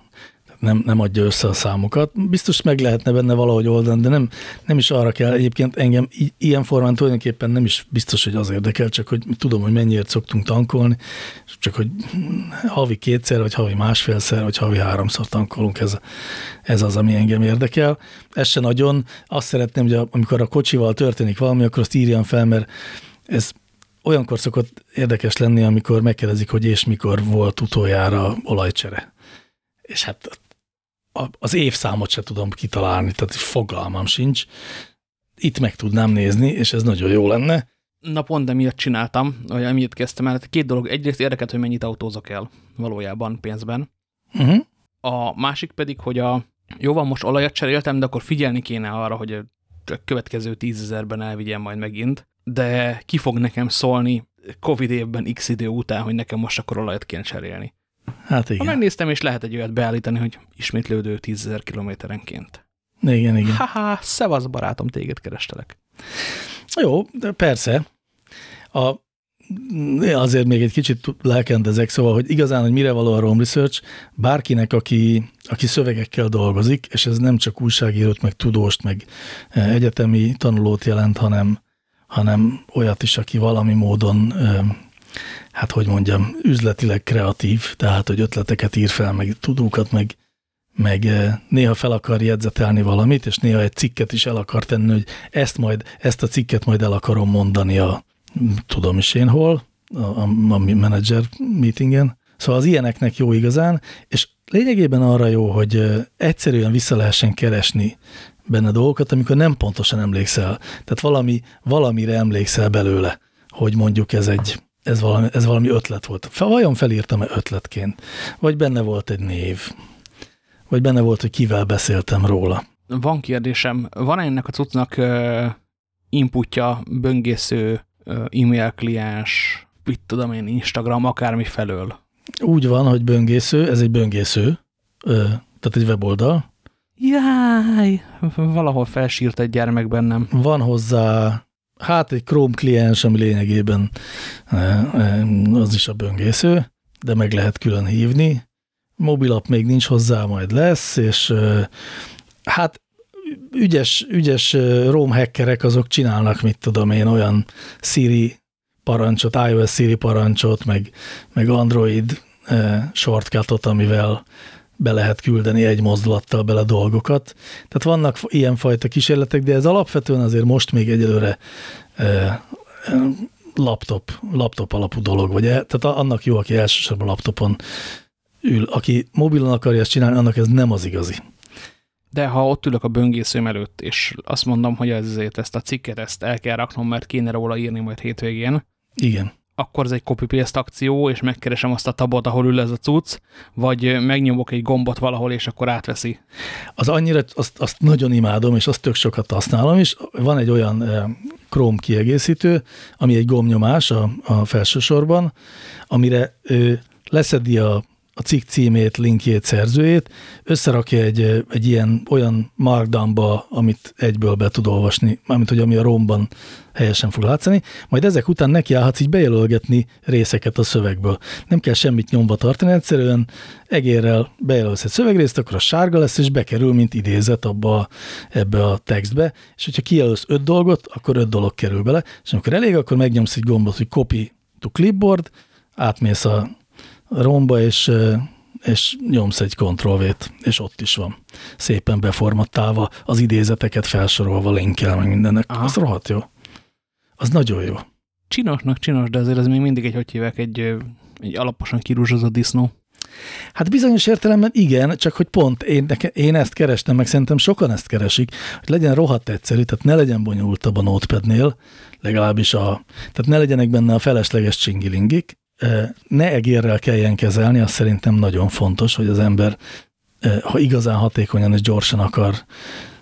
Nem, nem adja össze a számokat. Biztos meg lehetne benne valahogy oldani, de nem, nem is arra kell. Egyébként engem ilyen formán tulajdonképpen nem is biztos, hogy az érdekel, csak hogy tudom, hogy mennyiért szoktunk tankolni, csak hogy havi kétszer, vagy havi másfélszer, vagy havi háromszor tankolunk, ez, ez az, ami engem érdekel. Ez se nagyon. Azt szeretném, hogy amikor a kocsival történik valami, akkor azt írjam fel, mert ez olyankor szokott érdekes lenni, amikor megkérdezik, hogy és mikor volt utoljára olajcsere. És hát az évszámot se tudom kitalálni, tehát fogalmam sincs. Itt meg tudnám nézni, és ez nagyon jó lenne. Na pont emiatt csináltam, vagy emiatt kezdtem el. Két dolog. Egyrészt érdekelt, hogy mennyit autózok el valójában pénzben. Uh mhm. -huh. A másik pedig, hogy a jó van, most olajat cseréltem, de akkor figyelni kéne arra, hogy a következő tízezerben elvigyem majd megint de ki fog nekem szólni Covid évben x idő után, hogy nekem most akkor olajat kéne cserélni. Hát igen. Ha megnéztem, és lehet egy olyat beállítani, hogy ismétlődő 10.000 kilométerenként. Igen, igen. Haha, szevasz barátom, téged kerestelek. Jó, de persze. A, azért még egy kicsit lelkendezek, szóval, hogy igazán, hogy mire való a Rome Research, bárkinek, aki, aki szövegekkel dolgozik, és ez nem csak újságírót, meg tudóst, meg eh, egyetemi tanulót jelent, hanem, hanem olyat is, aki valami módon, hát hogy mondjam, üzletileg kreatív, tehát hogy ötleteket ír fel, meg tudókat, meg, meg néha fel akar jegyzetelni valamit, és néha egy cikket is el akar tenni, hogy ezt majd, ezt a cikket majd el akarom mondani a tudom is én hol, a, a, a manager meetingen. Szóval az ilyeneknek jó igazán, és lényegében arra jó, hogy egyszerűen vissza lehessen keresni benne dolgokat, amikor nem pontosan emlékszel. Tehát valami, valamire emlékszel belőle, hogy mondjuk ez egy, ez valami, ez valami ötlet volt. Vajon felírtam-e ötletként? Vagy benne volt egy név? Vagy benne volt, hogy kivel beszéltem róla? Van kérdésem. Van -e ennek a cuccnak uh, inputja, böngésző, uh, e-mail kliens, mit tudom én, Instagram, akármi felől? Úgy van, hogy böngésző, ez egy böngésző, uh, tehát egy weboldal, Jaj, valahol felsírt egy gyermek bennem. Van hozzá, hát egy Chrome kliens, ami lényegében eh, eh, az is a böngésző, de meg lehet külön hívni. Mobilap még nincs hozzá, majd lesz, és eh, hát ügyes, ügyes Rome hackerek azok csinálnak, mit tudom én, olyan Siri parancsot, iOS Siri parancsot, meg, meg Android shortcutot, amivel be lehet küldeni egy mozdulattal bele dolgokat. Tehát vannak ilyenfajta kísérletek, de ez alapvetően azért most még egyelőre e, laptop, laptop alapú dolog, vagy e, tehát annak jó, aki elsősorban laptopon ül. Aki mobilon akarja ezt csinálni, annak ez nem az igazi. De ha ott ülök a böngészőm előtt, és azt mondom, hogy ezért ezt a cikket ezt el kell raknom, mert kéne róla írni majd hétvégén. Igen akkor ez egy copy-paste akció, és megkeresem azt a tabot, ahol ül ez a cucc, vagy megnyomok egy gombot valahol, és akkor átveszi. Az annyira, azt, azt nagyon imádom, és azt tök sokat használom, és van egy olyan Chrome kiegészítő, ami egy gombnyomás a, a felső sorban, amire leszedi a a cikk címét, linkjét, szerzőjét, összerakja egy, egy ilyen olyan markdownba, amit egyből be tud olvasni, mármint hogy ami a romban helyesen fog látszani, majd ezek után neki állhatsz így bejelölgetni részeket a szövegből. Nem kell semmit nyomva tartani, egyszerűen egérrel bejelölsz egy szövegrészt, akkor a sárga lesz, és bekerül, mint idézet abba, ebbe a textbe, és hogyha kijelölsz öt dolgot, akkor öt dolog kerül bele, és amikor elég, akkor megnyomsz egy gombot, hogy copy to clipboard, átmész a romba, és, és nyomsz egy ctrl és ott is van. Szépen beformattálva, az idézeteket felsorolva, linkkel, meg mindennek. Aha. Az rohadt jó. Az nagyon jó. Csinosnak csinos, de azért ez még mindig egy, hogy hívek, egy, egy alaposan kirúzsozott disznó. Hát bizonyos értelemben igen, csak hogy pont én, én ezt kerestem, meg szerintem sokan ezt keresik, hogy legyen rohadt egyszerű, tehát ne legyen bonyolultabb a notepadnél, legalábbis a, tehát ne legyenek benne a felesleges csingilingik, ne egérrel kelljen kezelni, az szerintem nagyon fontos, hogy az ember, ha igazán hatékonyan és gyorsan akar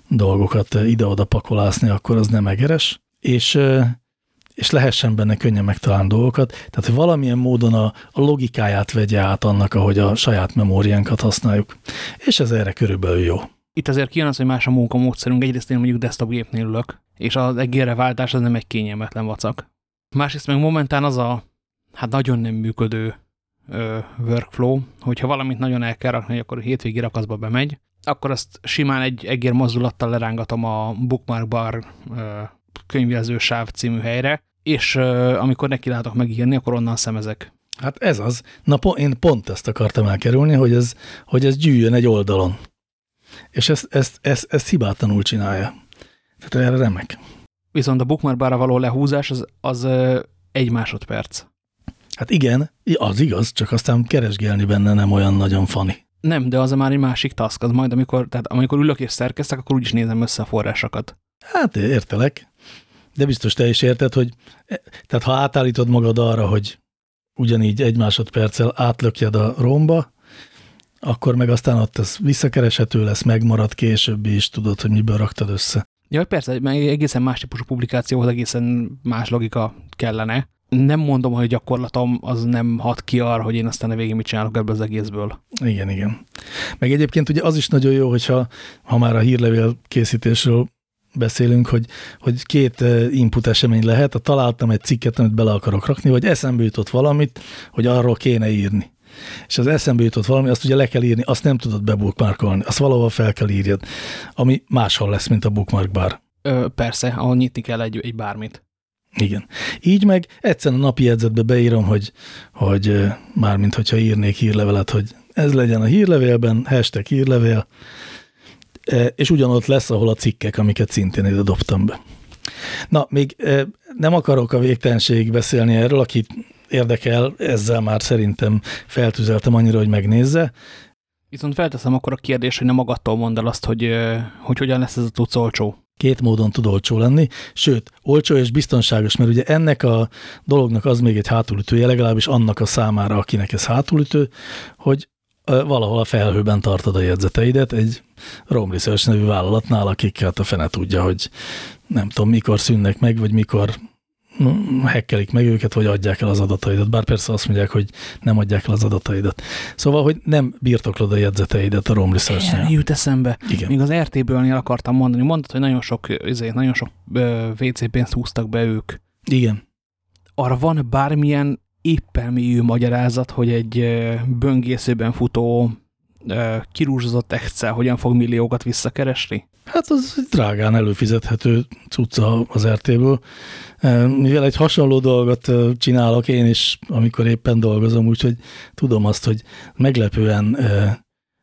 dolgokat ide-oda pakolászni, akkor az nem egeres, és, és lehessen benne könnyen megtalálni dolgokat, tehát hogy valamilyen módon a, a logikáját vegye át annak, ahogy a saját memóriánkat használjuk, és ez erre körülbelül jó. Itt azért kijön az, hogy más a munkamódszerünk, egyrészt én mondjuk desktop gépnél ülök, és az egérre váltás az nem egy kényelmetlen vacak. Másrészt meg momentán az a hát nagyon nem működő ö, workflow, hogyha valamit nagyon el kell rakni, akkor hétvégi rakaszba bemegy, akkor azt simán egy egér mozdulattal lerángatom a bookmark bar ö, könyvjelző sáv című helyre, és ö, amikor neki látok megírni, akkor onnan szemezek. Hát ez az. Na, po én pont ezt akartam elkerülni, hogy ez, hogy ez gyűjjön egy oldalon. És ezt, ezt, ezt, ezt hibátlanul csinálja. Tehát erre remek. Viszont a bookmarkbára való lehúzás az, az egy másodperc. Hát igen, az igaz, csak aztán keresgélni benne nem olyan nagyon fani. Nem, de az már egy másik task, az majd amikor, tehát amikor ülök és szerkeztek, akkor úgyis nézem össze a forrásokat. Hát értelek, de biztos te is érted, hogy e, tehát ha átállítod magad arra, hogy ugyanígy egy másodperccel átlökjed a romba, akkor meg aztán ott ez visszakereshető lesz, megmarad később is, tudod, hogy miből raktad össze. Ja, persze, meg egészen más típusú publikációhoz egészen más logika kellene. Nem mondom, hogy gyakorlatom az nem hat ki arra, hogy én aztán a végén mit csinálok ebből az egészből. Igen, igen. Meg egyébként ugye az is nagyon jó, hogyha ha már a hírlevél készítésről beszélünk, hogy, hogy két input esemény lehet, ha találtam egy cikket, amit bele akarok rakni, vagy eszembe jutott valamit, hogy arról kéne írni. És az eszembe jutott valami, azt ugye le kell írni, azt nem tudod bebookmarkolni, azt valahol fel kell írjad, ami máshol lesz, mint a bookmark bar. Ö, persze, ahol nyitni kell egy, egy bármit. Igen. Így meg egyszerűen a napi jegyzetbe beírom, hogy, hogy mármint hogyha írnék hírlevelet, hogy ez legyen a hírlevélben, hashtag hírlevél, és ugyanott lesz, ahol a cikkek, amiket szintén ide dobtam be. Na, még nem akarok a végtelenség beszélni erről, akit érdekel, ezzel már szerintem feltüzeltem annyira, hogy megnézze. Viszont felteszem akkor a kérdést, hogy nem magadtól mondd el azt, hogy, hogy hogyan lesz ez a tudsz olcsó. Két módon tud olcsó lenni, sőt, olcsó és biztonságos, mert ugye ennek a dolognak az még egy hátulütője, legalábbis annak a számára, akinek ez hátulütő, hogy valahol a felhőben tartod a jegyzeteidet egy Rome nevű vállalatnál, akik hát a fene tudja, hogy nem tudom, mikor szűnnek meg, vagy mikor hekkelik meg őket, vagy adják el az adataidat. Bár persze azt mondják, hogy nem adják el az adataidat. Szóval, hogy nem birtoklod a jegyzeteidet a Rome research Jut eszembe. Igen. Még az RT-ből akartam mondani. Mondtad, hogy nagyon sok, ezért, nagyon sok WC pénzt húztak be ők. Igen. Arra van bármilyen éppen magyarázat, hogy egy böngészőben futó kirúzsozott Excel hogyan fog milliókat visszakeresni? Hát az drágán előfizethető cucca az RT-ből. Mivel egy hasonló dolgot csinálok én is, amikor éppen dolgozom, úgyhogy tudom azt, hogy meglepően,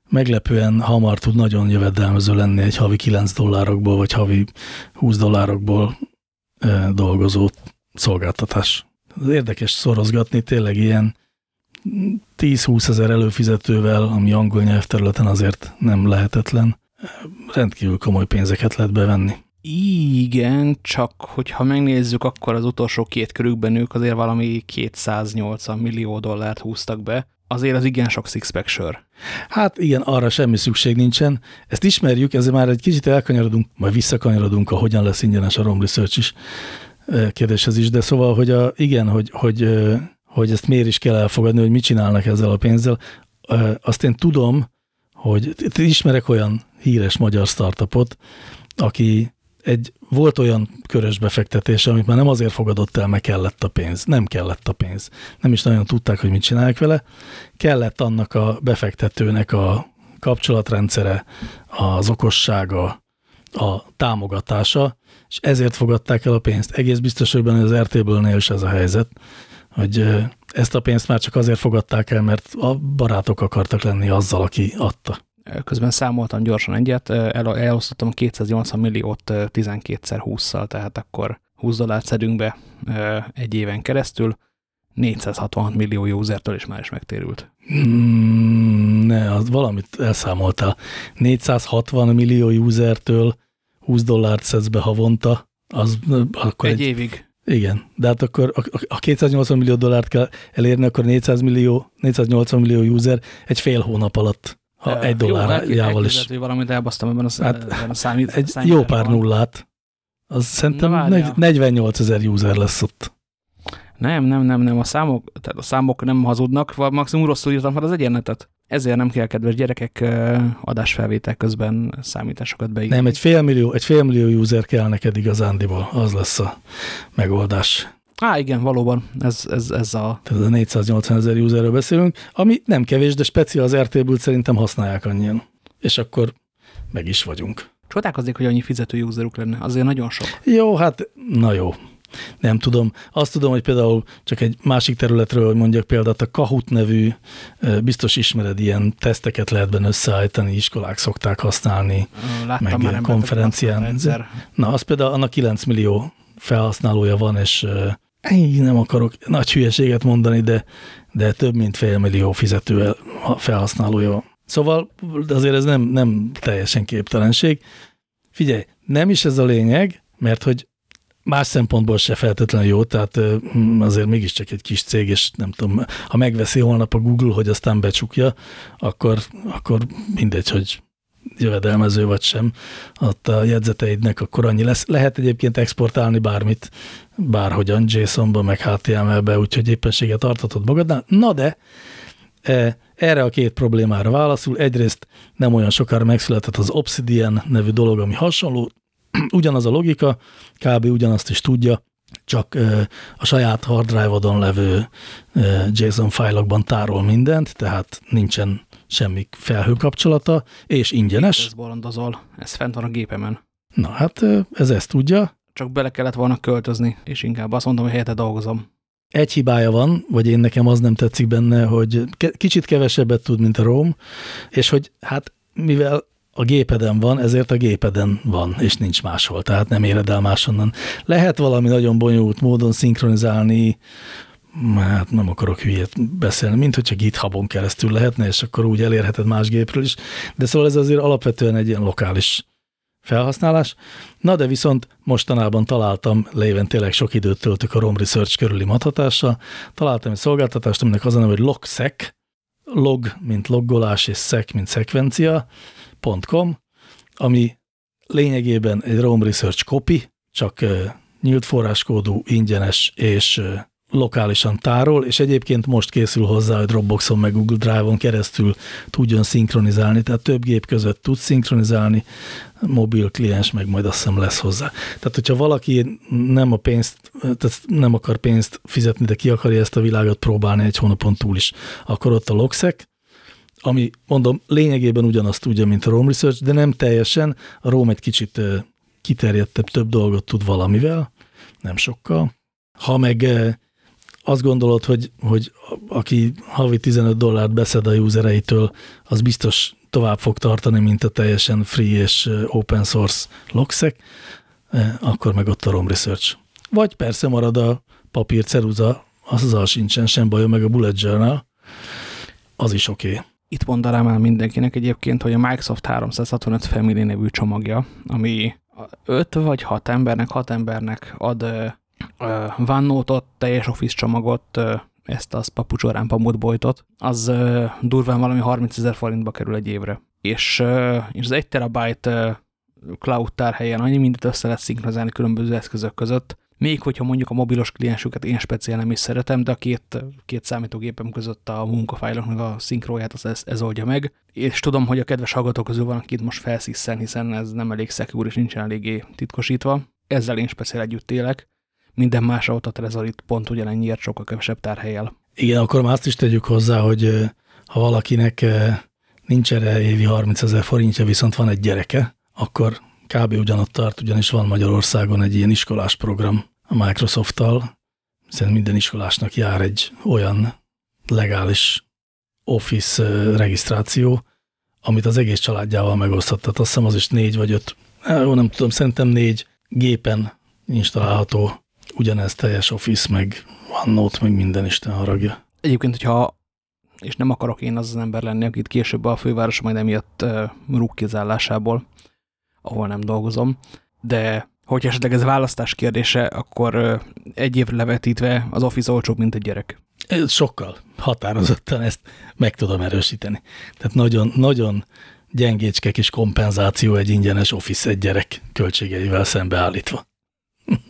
meglepően hamar tud nagyon jövedelmező lenni egy havi 9 dollárokból, vagy havi 20 dollárokból dolgozó szolgáltatás. Az érdekes szorozgatni, tényleg ilyen 10-20 ezer előfizetővel, ami angol nyelvterületen azért nem lehetetlen, rendkívül komoly pénzeket lehet bevenni. Igen, csak hogyha megnézzük, akkor az utolsó két körükben ők azért valami 280 millió dollárt húztak be, azért az igen sok six-pack sör. Hát igen, arra semmi szükség nincsen. Ezt ismerjük, ezért már egy kicsit elkanyarodunk, majd visszakanyarodunk a hogyan lesz ingyenes a Rom Research is kérdéshez is, de szóval, hogy a, igen, hogy, hogy hogy ezt miért is kell elfogadni, hogy mit csinálnak ezzel a pénzzel. Azt én tudom, hogy ismerek olyan híres magyar startupot, aki egy, volt olyan körös befektetése, amit már nem azért fogadott el, mert kellett a pénz. Nem kellett a pénz. Nem is nagyon tudták, hogy mit csinálják vele. Kellett annak a befektetőnek a kapcsolatrendszere, az okossága, a támogatása, és ezért fogadták el a pénzt. Egész biztos, hogy benne az RT-ből is ez a helyzet, hogy ezt a pénzt már csak azért fogadták el, mert a barátok akartak lenni azzal, aki adta. Közben számoltam gyorsan egyet, el, elosztottam 280 milliót 12-szer 20-szal, tehát akkor 20 dollárt szedünk be egy éven keresztül, 466 millió usertől is már is megtérült. Mm, ne, az valamit elszámoltál. 460 millió usertől 20 dollárt szedsz be havonta, az akkor egy, egy évig. Igen, de hát akkor a 280 millió dollárt kell elérni, akkor 400 millió, 480 millió user egy fél hónap alatt, ha uh, egy dollárjával is. Jó, valamit elbasztam ebben a, hát, ebben a számít, Egy jó pár nullát. Az szerintem Na, 48 ezer user lesz ott. Nem, nem, nem, nem, a számok, tehát a számok nem hazudnak, vagy maximum rosszul írtam fel az egyenletet. Ezért nem kell, kedves gyerekek, adásfelvétel közben számításokat beírni. Nem, egy félmillió, egy félmillió user kell neked igazándiból, az lesz a megoldás. Á, igen, valóban, ez, ez, ez a... Tehát a 480 ezer userről beszélünk, ami nem kevés, de speciál az RT-ből szerintem használják annyian. És akkor meg is vagyunk. Csodálkoznék, hogy annyi fizető useruk lenne. Azért nagyon sok. Jó, hát na jó. Nem tudom. Azt tudom, hogy például csak egy másik területről, hogy mondjak példát, a Kahoot nevű, biztos ismered, ilyen teszteket lehet benne összeállítani, iskolák szokták használni, Láttam meg már konferencián. Na, az például annak 9 millió felhasználója van, és én nem akarok nagy hülyeséget mondani, de, de több mint fél millió fizető felhasználója van. Szóval azért ez nem, nem teljesen képtelenség. Figyelj, nem is ez a lényeg, mert hogy más szempontból se feltétlenül jó, tehát azért mégiscsak egy kis cég, és nem tudom, ha megveszi holnap a Google, hogy aztán becsukja, akkor, akkor mindegy, hogy jövedelmező vagy sem, ott a jegyzeteidnek akkor annyi lesz. Lehet egyébként exportálni bármit, bárhogyan, JSON-ba, meg HTML-be, úgyhogy éppenséget tartatod magadnál. Na de, e, erre a két problémára válaszul. Egyrészt nem olyan sokára megszületett az Obsidian nevű dolog, ami hasonló, ugyanaz a logika, kb. ugyanazt is tudja, csak a saját hard drive-odon levő JSON fájlokban tárol mindent, tehát nincsen semmi felhőkapcsolata, és ingyenes. Ez bolondozol, ez fent van a gépemen. Na hát ez ezt tudja. Csak bele kellett volna költözni, és inkább azt mondom, hogy helyette dolgozom. Egy hibája van, vagy én nekem az nem tetszik benne, hogy kicsit kevesebbet tud, mint a ROM, és hogy hát mivel a gépeden van, ezért a gépeden van, és nincs máshol, tehát nem éred el máshonnan. Lehet valami nagyon bonyolult módon szinkronizálni, hát nem akarok hülyét beszélni, mint hogyha GitHubon keresztül lehetne, és akkor úgy elérheted más gépről is, de szóval ez azért alapvetően egy ilyen lokális felhasználás. Na de viszont mostanában találtam, léven tényleg sok időt töltök a ROM Research körüli mathatással, találtam egy szolgáltatást, aminek az a neve, hogy logsec, log, mint loggolás, és sec, mint szekvencia, .com, ami lényegében egy ROM Research copy, csak nyílt forráskódú, ingyenes és lokálisan tárol, és egyébként most készül hozzá, hogy Dropboxon meg Google Drive-on keresztül tudjon szinkronizálni, tehát több gép között tud szinkronizálni, mobil kliens meg majd azt hiszem lesz hozzá. Tehát, hogyha valaki nem a pénzt, tehát nem akar pénzt fizetni, de ki akarja ezt a világot próbálni egy hónapon túl is, akkor ott a Logsec, ami mondom, lényegében ugyanazt tudja, mint a Rome Research, de nem teljesen. A Rome egy kicsit kiterjedtebb, több dolgot tud valamivel, nem sokkal. Ha meg azt gondolod, hogy, hogy aki havi 15 dollárt beszed a usereitől, az biztos tovább fog tartani, mint a teljesen free és open source logsec, akkor meg ott a Rome Research. Vagy persze marad a papír ceruza, azzal sincsen sem baj, meg a bullet journal, az is oké. Okay. Itt mondanám el mindenkinek egyébként, hogy a Microsoft 365 Family nevű csomagja, ami 5 vagy 6 embernek, 6 embernek ad uh, OneNote-ot, teljes Office csomagot, uh, ezt az papucsorán pamut bojtot, az uh, durván valami 30 ezer forintba kerül egy évre. És, uh, és az 1 terabyte uh, cloud tárhelyen annyi mindent össze lehet szinkronizálni különböző eszközök között, még hogyha mondjuk a mobilos kliensüket én speciál nem is szeretem, de a két, két számítógépem között a munkafájloknak a szinkróját az ez, ez oldja meg. És tudom, hogy a kedves hallgatók közül van, akit most felsziszen, hiszen ez nem elég szekúr és nincsen eléggé titkosítva. Ezzel én speciál együtt élek. Minden más a Trezorit pont ugyanennyiért sokkal kevesebb tárhelyel. Igen, akkor már azt is tegyük hozzá, hogy ha valakinek nincs erre évi 30 ezer forintja, viszont van egy gyereke, akkor kb. ugyanott tart, ugyanis van Magyarországon egy ilyen iskolás program a Microsoft-tal, hiszen minden iskolásnak jár egy olyan legális Office regisztráció, amit az egész családjával megosztottat. Azt hiszem az is négy vagy öt, jó, nem tudom, szerintem négy gépen installálható ugyanez teljes Office, meg OneNote, meg minden Isten haragja. Egyébként, hogyha és nem akarok én az az ember lenni, akit később a főváros majd emiatt uh, rúgkizálásából ahol nem dolgozom, de hogyha esetleg ez választás kérdése, akkor egy évre levetítve az Office olcsóbb, mint egy gyerek. Sokkal határozottan ezt meg tudom erősíteni. Tehát nagyon, nagyon gyengécske kis kompenzáció egy ingyenes Office egy gyerek költségeivel szembeállítva.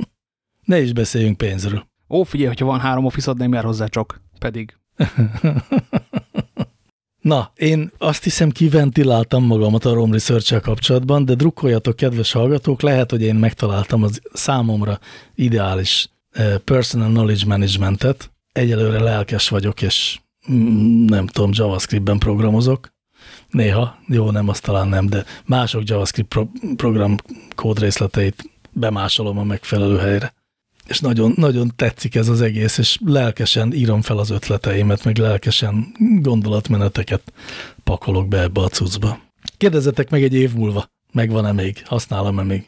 ne is beszéljünk pénzről. Ó, figyelj, hogyha van három office nem jár hozzá csak, pedig. Na, én azt hiszem kiventiláltam magamat a ROM research kapcsolatban, de drukkoljatok, kedves hallgatók, lehet, hogy én megtaláltam az számomra ideális personal knowledge managementet. Egyelőre lelkes vagyok, és mm, nem tudom, JavaScript-ben programozok. Néha, jó, nem, azt talán nem, de mások JavaScript pro program kódrészleteit bemásolom a megfelelő helyre. És nagyon, nagyon tetszik ez az egész, és lelkesen írom fel az ötleteimet, meg lelkesen gondolatmeneteket pakolok be ebbe a cuccba. Kérdezzetek meg egy év múlva, megvan-e még, használom-e még.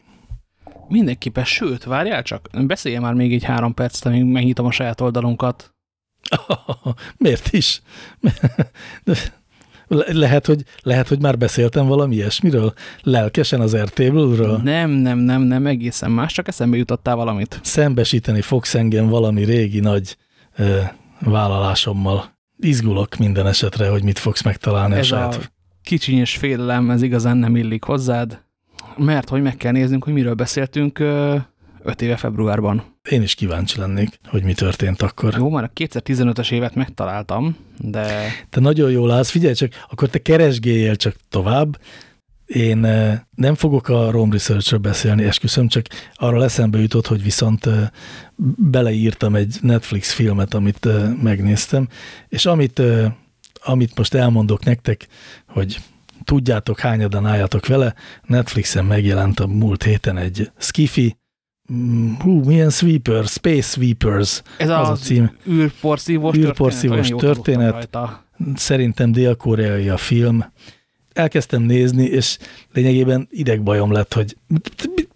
Mindenképpen, sőt, várjál csak, beszélje már még egy három percet, amíg megnyitom a saját oldalunkat. Miért is? lehet, hogy, lehet, hogy már beszéltem valami ilyesmiről? Lelkesen az Airtable-ről? Nem, nem, nem, nem, egészen más, csak eszembe jutottál valamit. Szembesíteni fogsz engem valami régi nagy ö, vállalásommal. Izgulok minden esetre, hogy mit fogsz megtalálni Ez a, a kicsinyes félelem, ez igazán nem illik hozzád, mert hogy meg kell néznünk, hogy miről beszéltünk ö, 5 éve februárban. Én is kíváncsi lennék, hogy mi történt akkor. Jó, már a 2015-ös évet megtaláltam, de... Te nagyon jól állsz, figyelj csak, akkor te keresgéljél csak tovább. Én eh, nem fogok a Rome Research-ről beszélni, esküszöm, csak arra eszembe jutott, hogy viszont eh, beleírtam egy Netflix filmet, amit eh, megnéztem, és amit, amit most elmondok nektek, hogy tudjátok, hányadan álljatok vele, Netflixen megjelent a múlt héten egy skifi, hú, milyen Sweeper, Space Sweepers. Ez az, az a cím. űrporszívós, űrporszívós történet. történet. Szerintem dél-koreai a film. Elkezdtem nézni, és lényegében idegbajom lett, hogy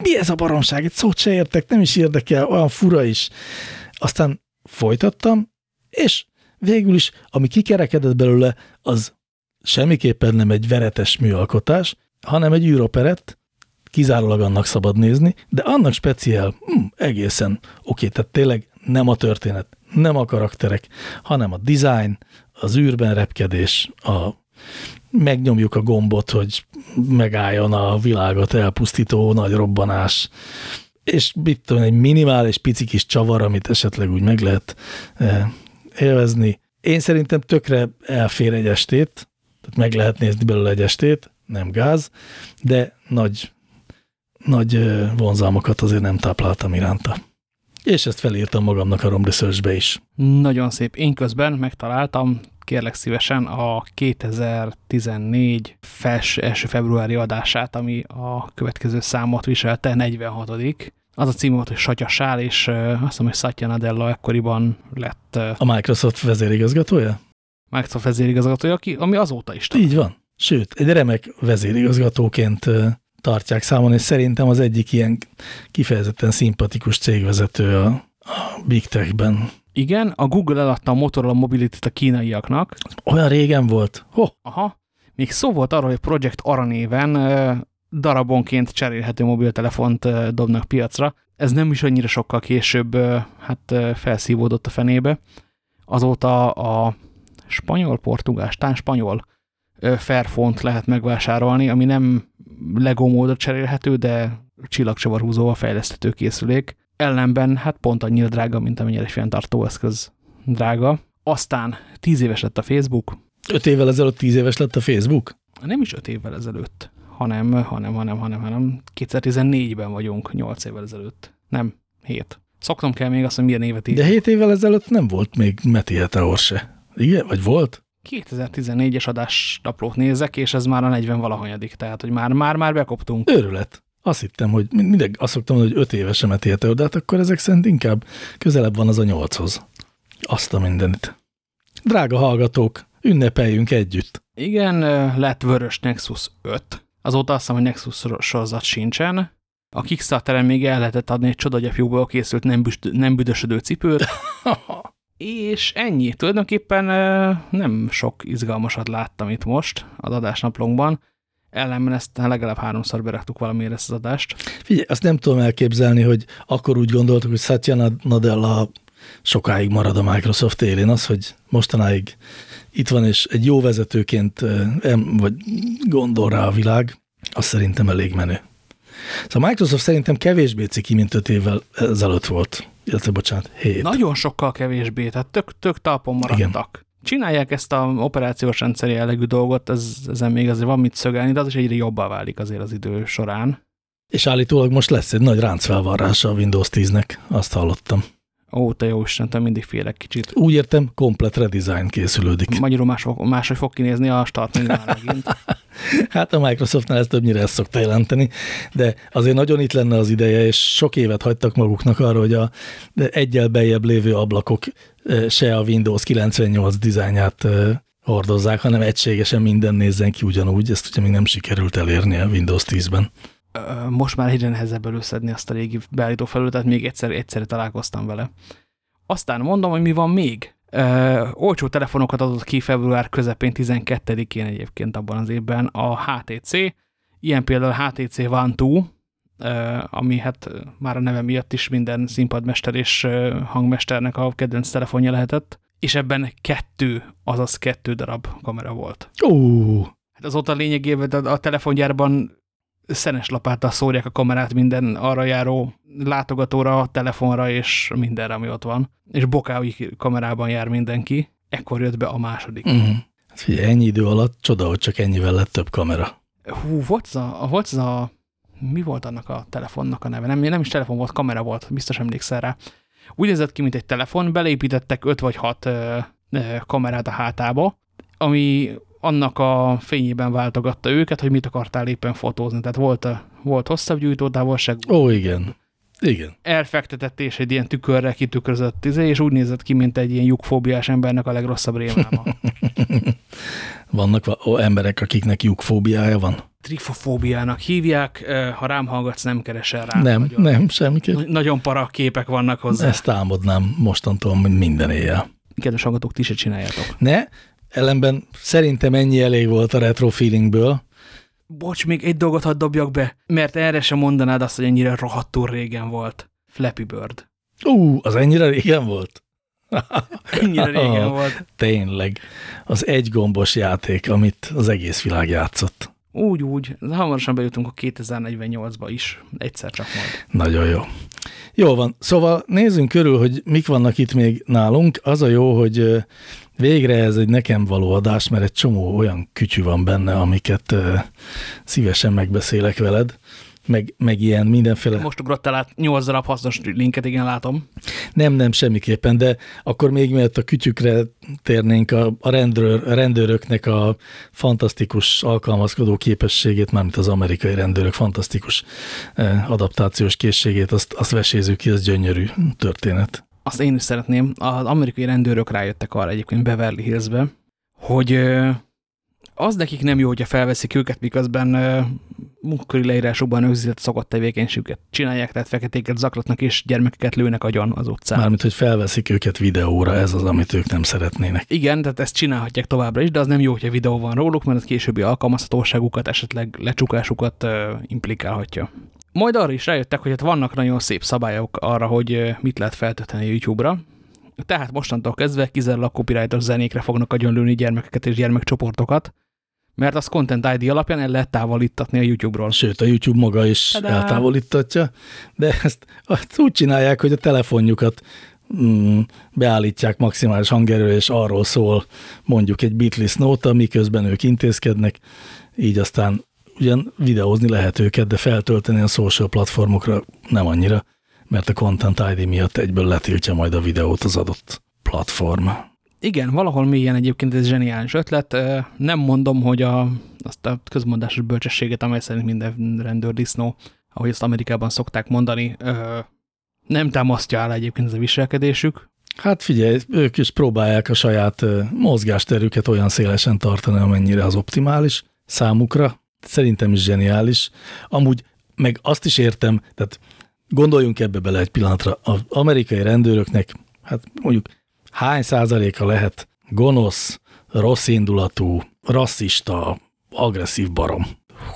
mi ez a baromság, egy szót se értek, nem is érdekel, olyan fura is. Aztán folytattam, és végül is, ami kikerekedett belőle, az semmiképpen nem egy veretes műalkotás, hanem egy űroperett, kizárólag annak szabad nézni, de annak speciál, hm, egészen oké, tehát tényleg nem a történet, nem a karakterek, hanem a design, az űrben repkedés, a megnyomjuk a gombot, hogy megálljon a világot elpusztító nagy robbanás, és mit tudom, egy minimális pici kis csavar, amit esetleg úgy meg lehet eh, élvezni. Én szerintem tökre elfér egy estét, tehát meg lehet nézni belőle egy estét, nem gáz, de nagy nagy vonzalmakat azért nem tápláltam iránta. És ezt felírtam magamnak a Rom Research-be is. Nagyon szép. Én közben megtaláltam, kérlek szívesen, a 2014 fels, első februári adását, ami a következő számot viselte, 46 az a cím volt, hogy Satya Sál, és azt hiszem, hogy Satya Nadella ekkoriban lett... A Microsoft vezérigazgatója? Microsoft vezérigazgatója, aki, ami azóta is. Így van. Sőt, egy remek vezérigazgatóként tartják számon, és szerintem az egyik ilyen kifejezetten szimpatikus cégvezető a, a Big Tech-ben. Igen, a Google eladta a Motorola Mobility-t a kínaiaknak. Olyan régen volt. Ho. Aha. Még szó volt arról, hogy Project Ara néven darabonként cserélhető mobiltelefont dobnak piacra. Ez nem is annyira sokkal később hát felszívódott a fenébe. Azóta a spanyol, portugál, tán spanyol Fairphone-t lehet megvásárolni, ami nem Lego módra cserélhető, de csillagcsavarhúzóval fejleszthető készülék. Ellenben hát pont annyira drága, mint amennyire egy fenntartó eszköz drága. Aztán tíz éves lett a Facebook. Öt évvel ezelőtt tíz éves lett a Facebook? Nem is öt évvel ezelőtt, hanem, hanem, hanem, hanem, hanem 2014-ben vagyunk, nyolc évvel ezelőtt. Nem, hét. Szoktam kell még azt, hogy milyen évet írni. De hét évvel ezelőtt nem volt még Meti Heteor se. Igen? Vagy volt? 2014-es adás naplót nézek, és ez már a 40 valahanyadik, tehát hogy már, már, már bekoptunk. Őrület. Azt hittem, hogy mindegy, azt szoktam mondani, hogy 5 évesemet érte, de hát akkor ezek szerint inkább közelebb van az a 8-hoz. Azt a mindenit. Drága hallgatók, ünnepeljünk együtt. Igen, lett Vörös Nexus 5. Azóta azt hiszem, hogy Nexus sorozat sincsen. A Kickstarteren még el lehetett adni egy csodagyapjúból készült nem, nem büdösödő cipőt. És ennyi. Tulajdonképpen nem sok izgalmasat láttam itt most az adásnaplónkban. Ellenben ezt legalább háromszor beraktuk valamiért ezt az adást. Figyelj, azt nem tudom elképzelni, hogy akkor úgy gondoltuk, hogy Satya Nadella sokáig marad a Microsoft élén. Az, hogy mostanáig itt van, és egy jó vezetőként vagy gondol rá a világ, az szerintem elég menő. Szóval Microsoft szerintem kevésbé ciki, mint öt évvel ezelőtt volt illetve bocsánat, hét. Nagyon sokkal kevésbé, tehát tök, tök talpon maradtak. Igen. Csinálják ezt a operációs rendszeri jellegű dolgot, ez, ezen még azért van mit szögelni, de az is egyre jobbá válik azért az idő során. És állítólag most lesz egy nagy ráncfelvarrása a Windows 10-nek, azt hallottam. Ó, te jó Isten, te mindig félek kicsit. Úgy értem, komplet redesign készülődik. Magyarul más, máshogy fog kinézni a start megint. hát a Microsoftnál ezt többnyire ezt szokta jelenteni, de azért nagyon itt lenne az ideje, és sok évet hagytak maguknak arra, hogy a egyel bejebb lévő ablakok se a Windows 98 dizájnját hordozzák, hanem egységesen minden nézzen ki ugyanúgy. Ezt ugye még nem sikerült elérni a Windows 10-ben. Most már egyre nehezebb előszedni azt a régi beállító felületet, még egyszer, egyszer találkoztam vele. Aztán mondom, hogy mi van még. Ö, olcsó telefonokat adott ki február közepén 12-én egyébként abban az évben a HTC, ilyen például HTC One 2, ami hát már a neve miatt is minden színpadmester és hangmesternek a kedvenc telefonja lehetett, és ebben kettő, azaz kettő darab kamera volt. Ó! Hát azóta lényegében a telefongyárban szenes lapáttal szórják a kamerát minden arra járó látogatóra, telefonra és mindenre, ami ott van. És bokái kamerában jár mindenki. Ekkor jött be a második. Mm. Hát figyelj, ennyi idő alatt csoda, hogy csak ennyivel lett több kamera. Hú, volt az a, volt az a mi volt annak a telefonnak a neve? Nem, nem is telefon volt, kamera volt, biztos emlékszel rá. Úgy nézett ki, mint egy telefon, beleépítettek 5 vagy 6 ö, ö, kamerát a hátába, ami annak a fényében váltogatta őket, hogy mit akartál éppen fotózni. Tehát volt, a, volt hosszabb gyújtótávolság. Ó, igen. Igen. Elfektetett és egy ilyen tükörre kitükrözött izé, és úgy nézett ki, mint egy ilyen lyukfóbiás embernek a legrosszabb rémáma. Vannak ó, emberek, akiknek lyukfóbiája van? Trifofóbiának hívják, ha rám hallgatsz, nem keresel rá. Nem, nagyon, nem, semmiképp. Nagyon para képek vannak hozzá. Ezt álmodnám mostantól minden éjjel. Kedves hallgatók, ti se csináljátok. Ne, ellenben szerintem ennyi elég volt a retro feelingből. Bocs, még egy dolgot hadd dobjak be, mert erre sem mondanád azt, hogy ennyire rohadtul régen volt. Flappy Bird. Ú, uh, az ennyire régen volt? ennyire régen volt. Tényleg. Az egy gombos játék, amit az egész világ játszott. Úgy, úgy. Hamarosan bejutunk a 2048-ba is. Egyszer csak majd. Nagyon jó. Jó van. Szóval nézzünk körül, hogy mik vannak itt még nálunk. Az a jó, hogy végre ez egy nekem való adás, mert egy csomó olyan kütyű van benne, amiket szívesen megbeszélek veled meg, meg ilyen mindenféle... Most ugrottál át 8 darab hasznos linket, igen, látom. Nem, nem, semmiképpen, de akkor még mielőtt a kütyükre térnénk a, a, rendőr, a rendőröknek a fantasztikus alkalmazkodó képességét, mármint az amerikai rendőrök fantasztikus adaptációs készségét, azt, azt vesézzük ki, az gyönyörű történet. Azt én is szeretném. Az amerikai rendőrök rájöttek arra egyébként Beverly Hillsbe, hogy az nekik nem jó, hogyha felveszik őket, miközben munkaköri leírásokban rögzített szokott tevékenységüket csinálják, tehát feketéket zaklatnak és gyermekeket lőnek agyon az utcán. Mármint, hogy felveszik őket videóra, ez az, amit ők nem szeretnének. Igen, tehát ezt csinálhatják továbbra is, de az nem jó, hogyha videó van róluk, mert az későbbi alkalmazhatóságukat, esetleg lecsukásukat implikálhatja. Majd arra is rájöttek, hogy hát vannak nagyon szép szabályok arra, hogy mit lehet feltölteni YouTube-ra, tehát mostantól kezdve kizárólag copyrightos zenékre fognak agyonlőni gyermekeket és gyermekcsoportokat, mert az Content ID alapján el lehet távolítatni a YouTube-ról. Sőt, a YouTube maga is Tadá! eltávolítatja, de ezt úgy csinálják, hogy a telefonjukat mm, beállítják maximális hangerő, és arról szól mondjuk egy bitlist nóta, miközben ők intézkednek, így aztán ugyan videózni lehet őket, de feltölteni a social platformokra nem annyira, mert a Content ID miatt egyből letiltja majd a videót az adott platform. Igen, valahol mélyen egyébként ez zseniális ötlet. Nem mondom, hogy a, azt a közmondásos bölcsességet, amely szerint minden rendőr disznó, ahogy ezt Amerikában szokták mondani, nem támasztja el egyébként ez a viselkedésük. Hát figyelj, ők is próbálják a saját mozgásterüket olyan szélesen tartani, amennyire az optimális számukra. Szerintem is zseniális. Amúgy meg azt is értem, tehát gondoljunk ebbe bele egy pillanatra. Az amerikai rendőröknek, hát mondjuk hány százaléka lehet gonosz, rossz indulatú, rasszista, agresszív barom?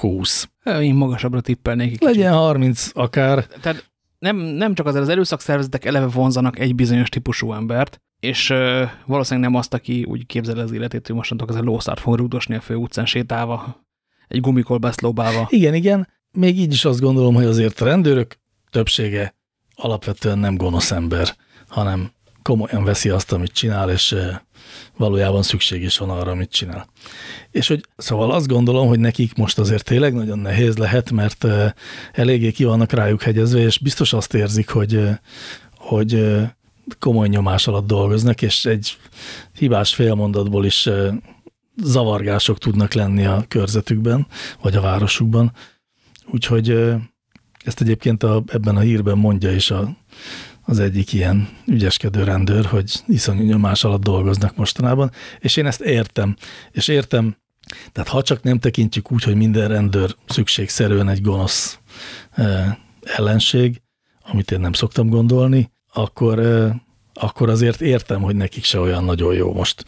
20. Én magasabbra tippelnék. Legyen 30 akár. Tehát nem, nem csak az, az erőszakszervezetek eleve vonzanak egy bizonyos típusú embert, és uh, valószínűleg nem azt, aki úgy képzel az életét, hogy mostantól az a lószárt fog rúdosni a fő utcán sétálva, egy gumikolbászt lóbálva. Igen, igen. Még így is azt gondolom, hogy azért a rendőrök többsége alapvetően nem gonosz ember, hanem komolyan veszi azt, amit csinál, és valójában szükség is van arra, amit csinál. És hogy szóval azt gondolom, hogy nekik most azért tényleg nagyon nehéz lehet, mert eléggé ki vannak rájuk hegyezve, és biztos azt érzik, hogy, hogy komoly nyomás alatt dolgoznak, és egy hibás félmondatból is zavargások tudnak lenni a körzetükben, vagy a városukban. Úgyhogy ezt egyébként a, ebben a hírben mondja is a, az egyik ilyen ügyeskedő rendőr, hogy iszonyú nyomás alatt dolgoznak mostanában, és én ezt értem. És értem, tehát ha csak nem tekintjük úgy, hogy minden rendőr szükségszerűen egy gonosz e, ellenség, amit én nem szoktam gondolni, akkor, e, akkor azért értem, hogy nekik se olyan nagyon jó most.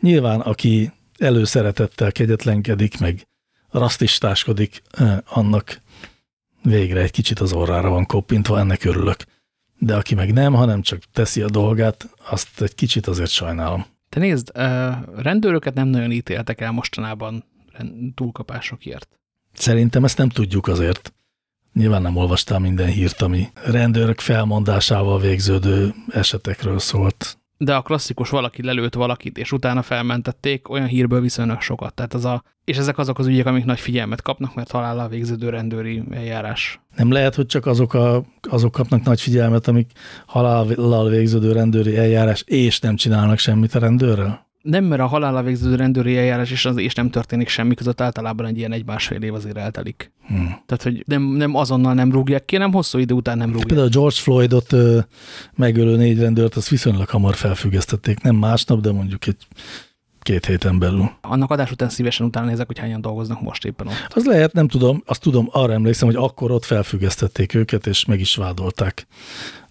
Nyilván, aki előszeretettel kegyetlenkedik, meg rasztistáskodik, annak végre egy kicsit az orrára van koppintva, ennek örülök. De aki meg nem, hanem csak teszi a dolgát, azt egy kicsit azért sajnálom. Te nézd, rendőröket nem nagyon ítéltek el mostanában túlkapásokért. Szerintem ezt nem tudjuk azért. Nyilván nem olvastál minden hírt, ami rendőrök felmondásával végződő esetekről szólt de a klasszikus valaki lelőtt valakit, és utána felmentették, olyan hírből viszonylag sokat. Tehát az a, és ezek azok az ügyek, amik nagy figyelmet kapnak, mert halállal végződő rendőri eljárás. Nem lehet, hogy csak azok, a, azok kapnak nagy figyelmet, amik halállal végződő rendőri eljárás, és nem csinálnak semmit a rendőrrel? Nem, mert a halállal végződő rendőri eljárás és, az, és nem történik semmi között, általában egy ilyen egy-másfél év azért eltelik. Hmm. Tehát, hogy nem, nem azonnal nem rúgják ki, nem hosszú idő után nem rúgják. Például George Floydot megölő négy rendőrt, az viszonylag hamar felfüggesztették. Nem másnap, de mondjuk egy két héten belül. Annak adás után szívesen utána nézek, hogy hányan dolgoznak most éppen ott. Az lehet, nem tudom, azt tudom, arra emlékszem, hogy akkor ott felfüggesztették őket, és meg is vádolták.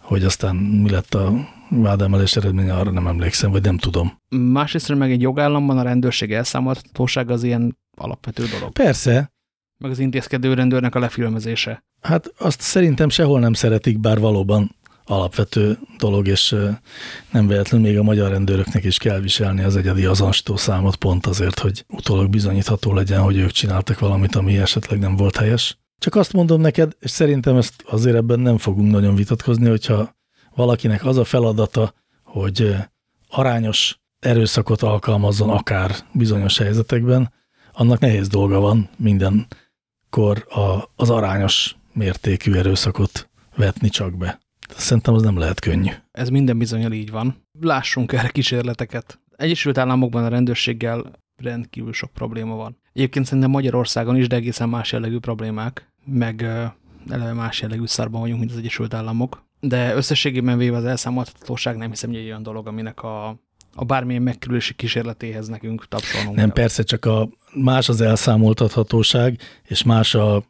Hogy aztán mi lett a vádemelés eredménye, arra nem emlékszem, vagy nem tudom. Másrészt meg egy jogállamban a rendőrség elszámoltatóság az ilyen alapvető dolog. Persze. Meg az intézkedő rendőrnek a lefilmezése. Hát azt szerintem sehol nem szeretik, bár valóban alapvető dolog, és nem véletlenül még a magyar rendőröknek is kell viselni az egyedi azonosító számot pont azért, hogy utólag bizonyítható legyen, hogy ők csináltak valamit, ami esetleg nem volt helyes. Csak azt mondom neked, és szerintem ezt azért ebben nem fogunk nagyon vitatkozni, hogyha valakinek az a feladata, hogy arányos erőszakot alkalmazzon akár bizonyos helyzetekben, annak nehéz dolga van mindenkor a, az arányos mértékű erőszakot vetni csak be. Szerintem az nem lehet könnyű. Ez minden bizonyal így van. Lássunk erre kísérleteket. Egyesült Államokban a rendőrséggel rendkívül sok probléma van. Egyébként szerintem Magyarországon is, de egészen más jellegű problémák, meg eleve más jellegű szarban vagyunk, mint az Egyesült Államok de összességében véve az elszámoltatóság nem hiszem, hogy egy olyan dolog, aminek a, a bármilyen megkerülési kísérletéhez nekünk tapsolnunk. Nem, kell. persze, csak a más az elszámoltathatóság, és más a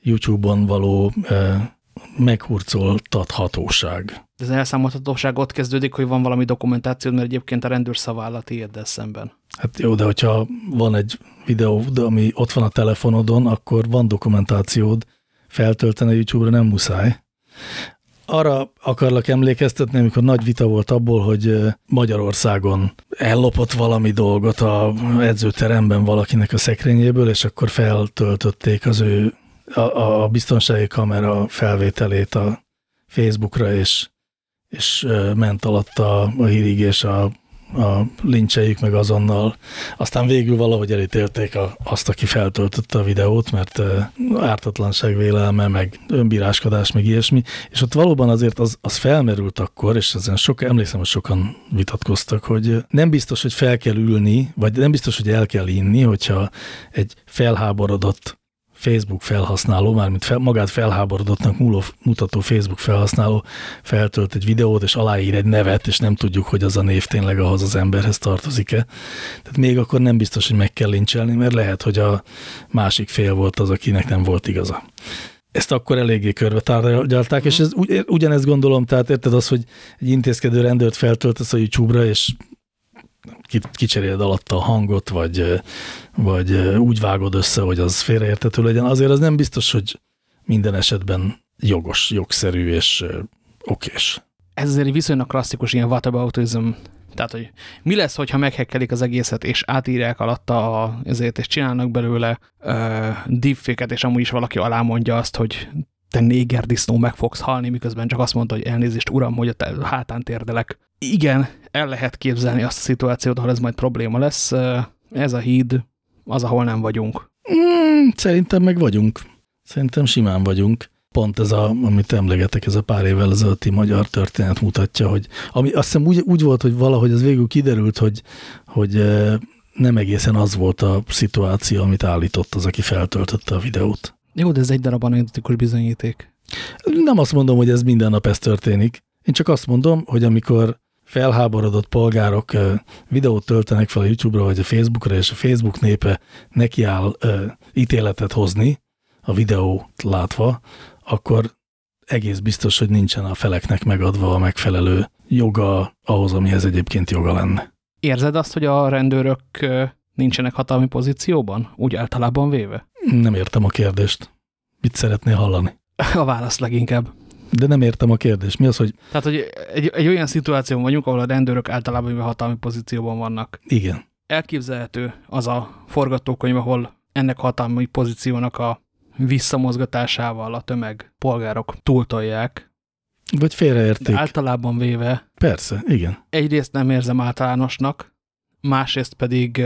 YouTube-on való e, meghurcoltathatóság. De az elszámoltatóság ott kezdődik, hogy van valami dokumentáció, mert egyébként a rendőr szaválla tiéddel szemben. Hát jó, de hogyha van egy videó, ami ott van a telefonodon, akkor van dokumentációd, feltölteni YouTube-ra nem muszáj. Arra akarlak emlékeztetni, amikor nagy vita volt abból, hogy Magyarországon ellopott valami dolgot a edzőteremben valakinek a szekrényéből, és akkor feltöltötték az ő a, a biztonsági kamera felvételét a Facebookra, és, és ment alatt a, a hírig és a a lincseik meg azonnal. Aztán végül valahogy elítélték a, azt, aki feltöltötte a videót, mert ártatlanság vélelme, meg önbíráskodás, meg ilyesmi, és ott valóban azért az, az felmerült akkor, és ezen sok, emlékszem, hogy sokan vitatkoztak, hogy nem biztos, hogy fel kell ülni, vagy nem biztos, hogy el kell inni, hogyha egy felháborodott Facebook felhasználó, mármint fel, magát felháborodottnak múló, mutató Facebook felhasználó feltölt egy videót, és aláír egy nevet, és nem tudjuk, hogy az a név tényleg ahhoz az emberhez tartozik-e. Tehát még akkor nem biztos, hogy meg kell lincselni, mert lehet, hogy a másik fél volt az, akinek nem volt igaza. Ezt akkor eléggé körbe tárgyalták, és ez, ugyanezt gondolom, tehát érted az, hogy egy intézkedő rendőrt feltöltesz a YouTube-ra, és kicseréled alatta a hangot, vagy, vagy úgy vágod össze, hogy az félreértető legyen, azért az nem biztos, hogy minden esetben jogos, jogszerű és okés. Ez azért viszonylag klasszikus ilyen whataboutism, tehát, hogy mi lesz, hogyha meghekkelik az egészet, és átírják alatta a, ezért, és csinálnak belőle uh, deepfake és amúgy is valaki alá mondja azt, hogy te néger disznó meg fogsz halni, miközben csak azt mondta, hogy elnézést, uram, hogy a hátán térdelek. Igen, el lehet képzelni azt a szituációt, ahol ez majd probléma lesz. Ez a híd az, ahol nem vagyunk. Mm, szerintem meg vagyunk. Szerintem simán vagyunk. pont ez, a, amit emlegetek, ez a pár évvel ezelőtti magyar történet mutatja, hogy ami azt hiszem úgy, úgy volt, hogy valahogy az végül kiderült, hogy, hogy nem egészen az volt a szituáció, amit állított az, aki feltöltötte a videót. Jó, de ez egy darab anekdotikus bizonyíték. Nem azt mondom, hogy ez minden nap ez történik. Én csak azt mondom, hogy amikor felháborodott polgárok videót töltenek fel a YouTube-ra vagy a Facebookra, és a Facebook népe nekiáll ítéletet hozni a videót látva, akkor egész biztos, hogy nincsen a feleknek megadva a megfelelő joga ahhoz, amihez egyébként joga lenne. Érzed azt, hogy a rendőrök nincsenek hatalmi pozícióban, úgy általában véve? Nem értem a kérdést. Mit szeretnél hallani? A válasz leginkább. De nem értem a kérdést. Mi az, hogy... Tehát, hogy egy, egy olyan szituációban vagyunk, ahol a rendőrök általában hatalmi pozícióban vannak. Igen. Elképzelhető az a forgatókönyv, ahol ennek hatalmi pozíciónak a visszamozgatásával a tömeg polgárok túltolják. Vagy félreérték. Általában véve. Persze, igen. Egyrészt nem érzem általánosnak, másrészt pedig,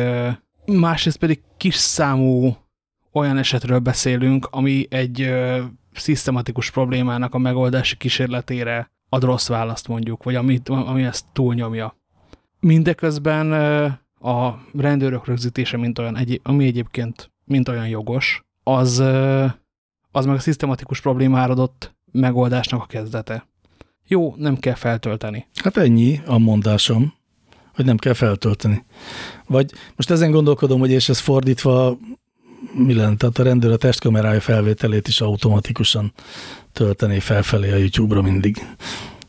másrészt pedig kis számú olyan esetről beszélünk, ami egy szisztematikus problémának a megoldási kísérletére ad rossz választ mondjuk, vagy ami, ami ezt túlnyomja. Mindeközben a rendőrök rögzítése, mint olyan, egy, ami egyébként mint olyan jogos, az, az meg a szisztematikus problémára adott megoldásnak a kezdete. Jó, nem kell feltölteni. Hát ennyi a mondásom, hogy nem kell feltölteni. Vagy most ezen gondolkodom, hogy és ez fordítva mi lenne? Tehát a rendőr a testkamerája felvételét is automatikusan töltené felfelé a YouTube-ra mindig.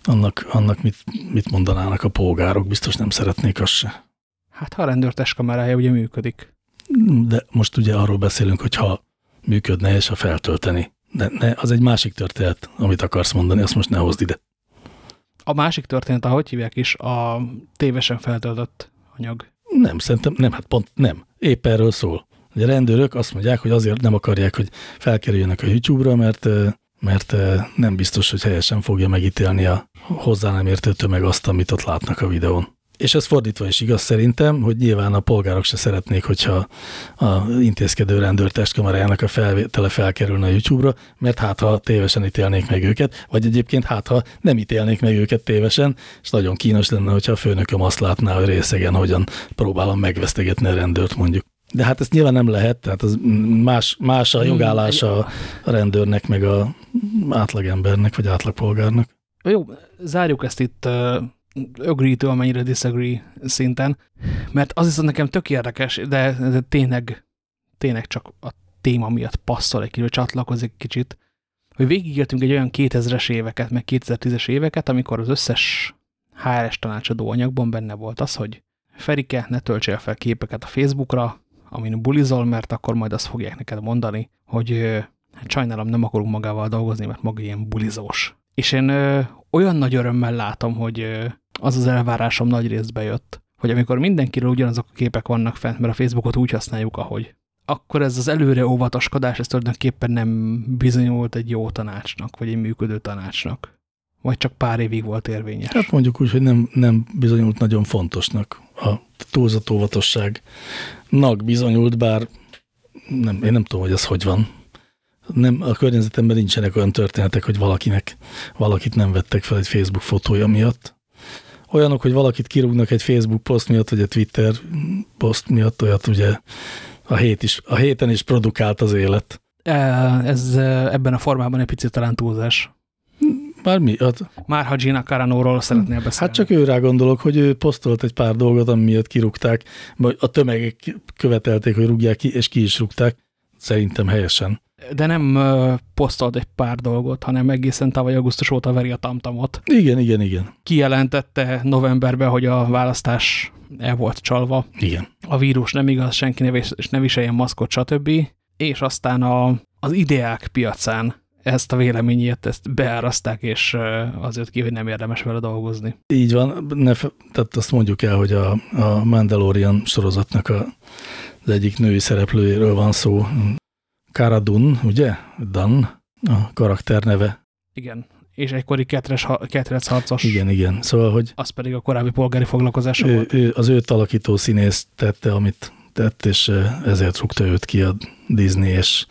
Annak, annak mit, mit mondanának a polgárok? Biztos nem szeretnék azt se. Hát ha a rendőr testkamerája ugye működik. De most ugye arról beszélünk, hogy ha működne, és ha feltölteni. De ne, az egy másik történet, amit akarsz mondani, azt most ne hozd ide. A másik történet, ahogy hívják is, a tévesen feltöltött anyag. Nem, szerintem nem, hát pont nem. Épp erről szól. Ugye a rendőrök azt mondják, hogy azért nem akarják, hogy felkerüljenek a YouTube-ra, mert, mert nem biztos, hogy helyesen fogja megítélni a hozzá nem értő tömeg azt, amit ott látnak a videón. És ez fordítva is igaz szerintem, hogy nyilván a polgárok se szeretnék, hogyha a intézkedő rendőr testkamerájának a felvétele felkerülne a YouTube-ra, mert hát ha tévesen ítélnék meg őket, vagy egyébként hát ha nem ítélnék meg őket tévesen, és nagyon kínos lenne, hogyha a főnököm azt látná, hogy részegen hogyan próbálom megvesztegetni a rendőrt mondjuk. De hát ezt nyilván nem lehet, tehát az más, más a jogállása a rendőrnek, meg a átlagembernek, vagy átlagpolgárnak. Jó, zárjuk ezt itt uh, agree amennyire disagree szinten, mert az viszont nekem tök érdekes, de, de tényleg, tényleg csak a téma miatt passzol egy kicsit, csatlakozik kicsit, hogy végigértünk egy olyan 2000-es éveket, meg 2010-es éveket, amikor az összes HRS tanácsadó anyagban benne volt az, hogy Ferike, ne töltsél fel képeket a Facebookra, amin bulizol, mert akkor majd azt fogják neked mondani, hogy hát sajnálom, nem akarunk magával dolgozni, mert maga ilyen bulizós. És én olyan nagy örömmel látom, hogy az az elvárásom nagy részt bejött, hogy amikor mindenkiről ugyanazok a képek vannak fent, mert a Facebookot úgy használjuk, ahogy, akkor ez az előre óvatoskodás, ez tulajdonképpen nem bizonyult egy jó tanácsnak, vagy egy működő tanácsnak. Vagy csak pár évig volt érvényes. Hát mondjuk úgy, hogy nem, nem bizonyult nagyon fontosnak a túlzott óvatosságnak bizonyult, bár nem, én nem tudom, hogy ez hogy van. Nem, a környezetemben nincsenek olyan történetek, hogy valakinek, valakit nem vettek fel egy Facebook fotója miatt. Olyanok, hogy valakit kirúgnak egy Facebook poszt miatt, vagy egy Twitter poszt miatt, olyat ugye a, hét is, a héten is produkált az élet. E, ez ebben a formában egy picit talán túlzás. Már mi? Hát, Már ha Gina Caranóról szeretnél beszélni. Hát csak őrá gondolok, hogy ő posztolt egy pár dolgot, ami miatt kirúgták, vagy a tömegek követelték, hogy rúgják ki, és ki is rúgták. Szerintem helyesen. De nem posztolt egy pár dolgot, hanem egészen tavaly augusztus óta veri a tamtamot. Igen, igen, igen. Kijelentette novemberben, hogy a választás el volt csalva. Igen. A vírus nem igaz, senki ne, és ne viseljen maszkot, stb. És aztán a, az ideák piacán ezt a véleményét, ezt beáraszták, és azért ki, hogy nem érdemes vele dolgozni. Így van, ne, tehát azt mondjuk el, hogy a, a Mandalorian sorozatnak a, az egyik női szereplőjéről van szó, Cara Dun, ugye? Dan, a karakter neve. Igen, és egykori ketres, ketrec harcos. Igen, igen. Szóval, hogy... Az pedig a korábbi polgári foglalkozása ő, volt. Ő, az őt alakító színész tette, amit tett, és ezért rúgta őt ki a Disney, és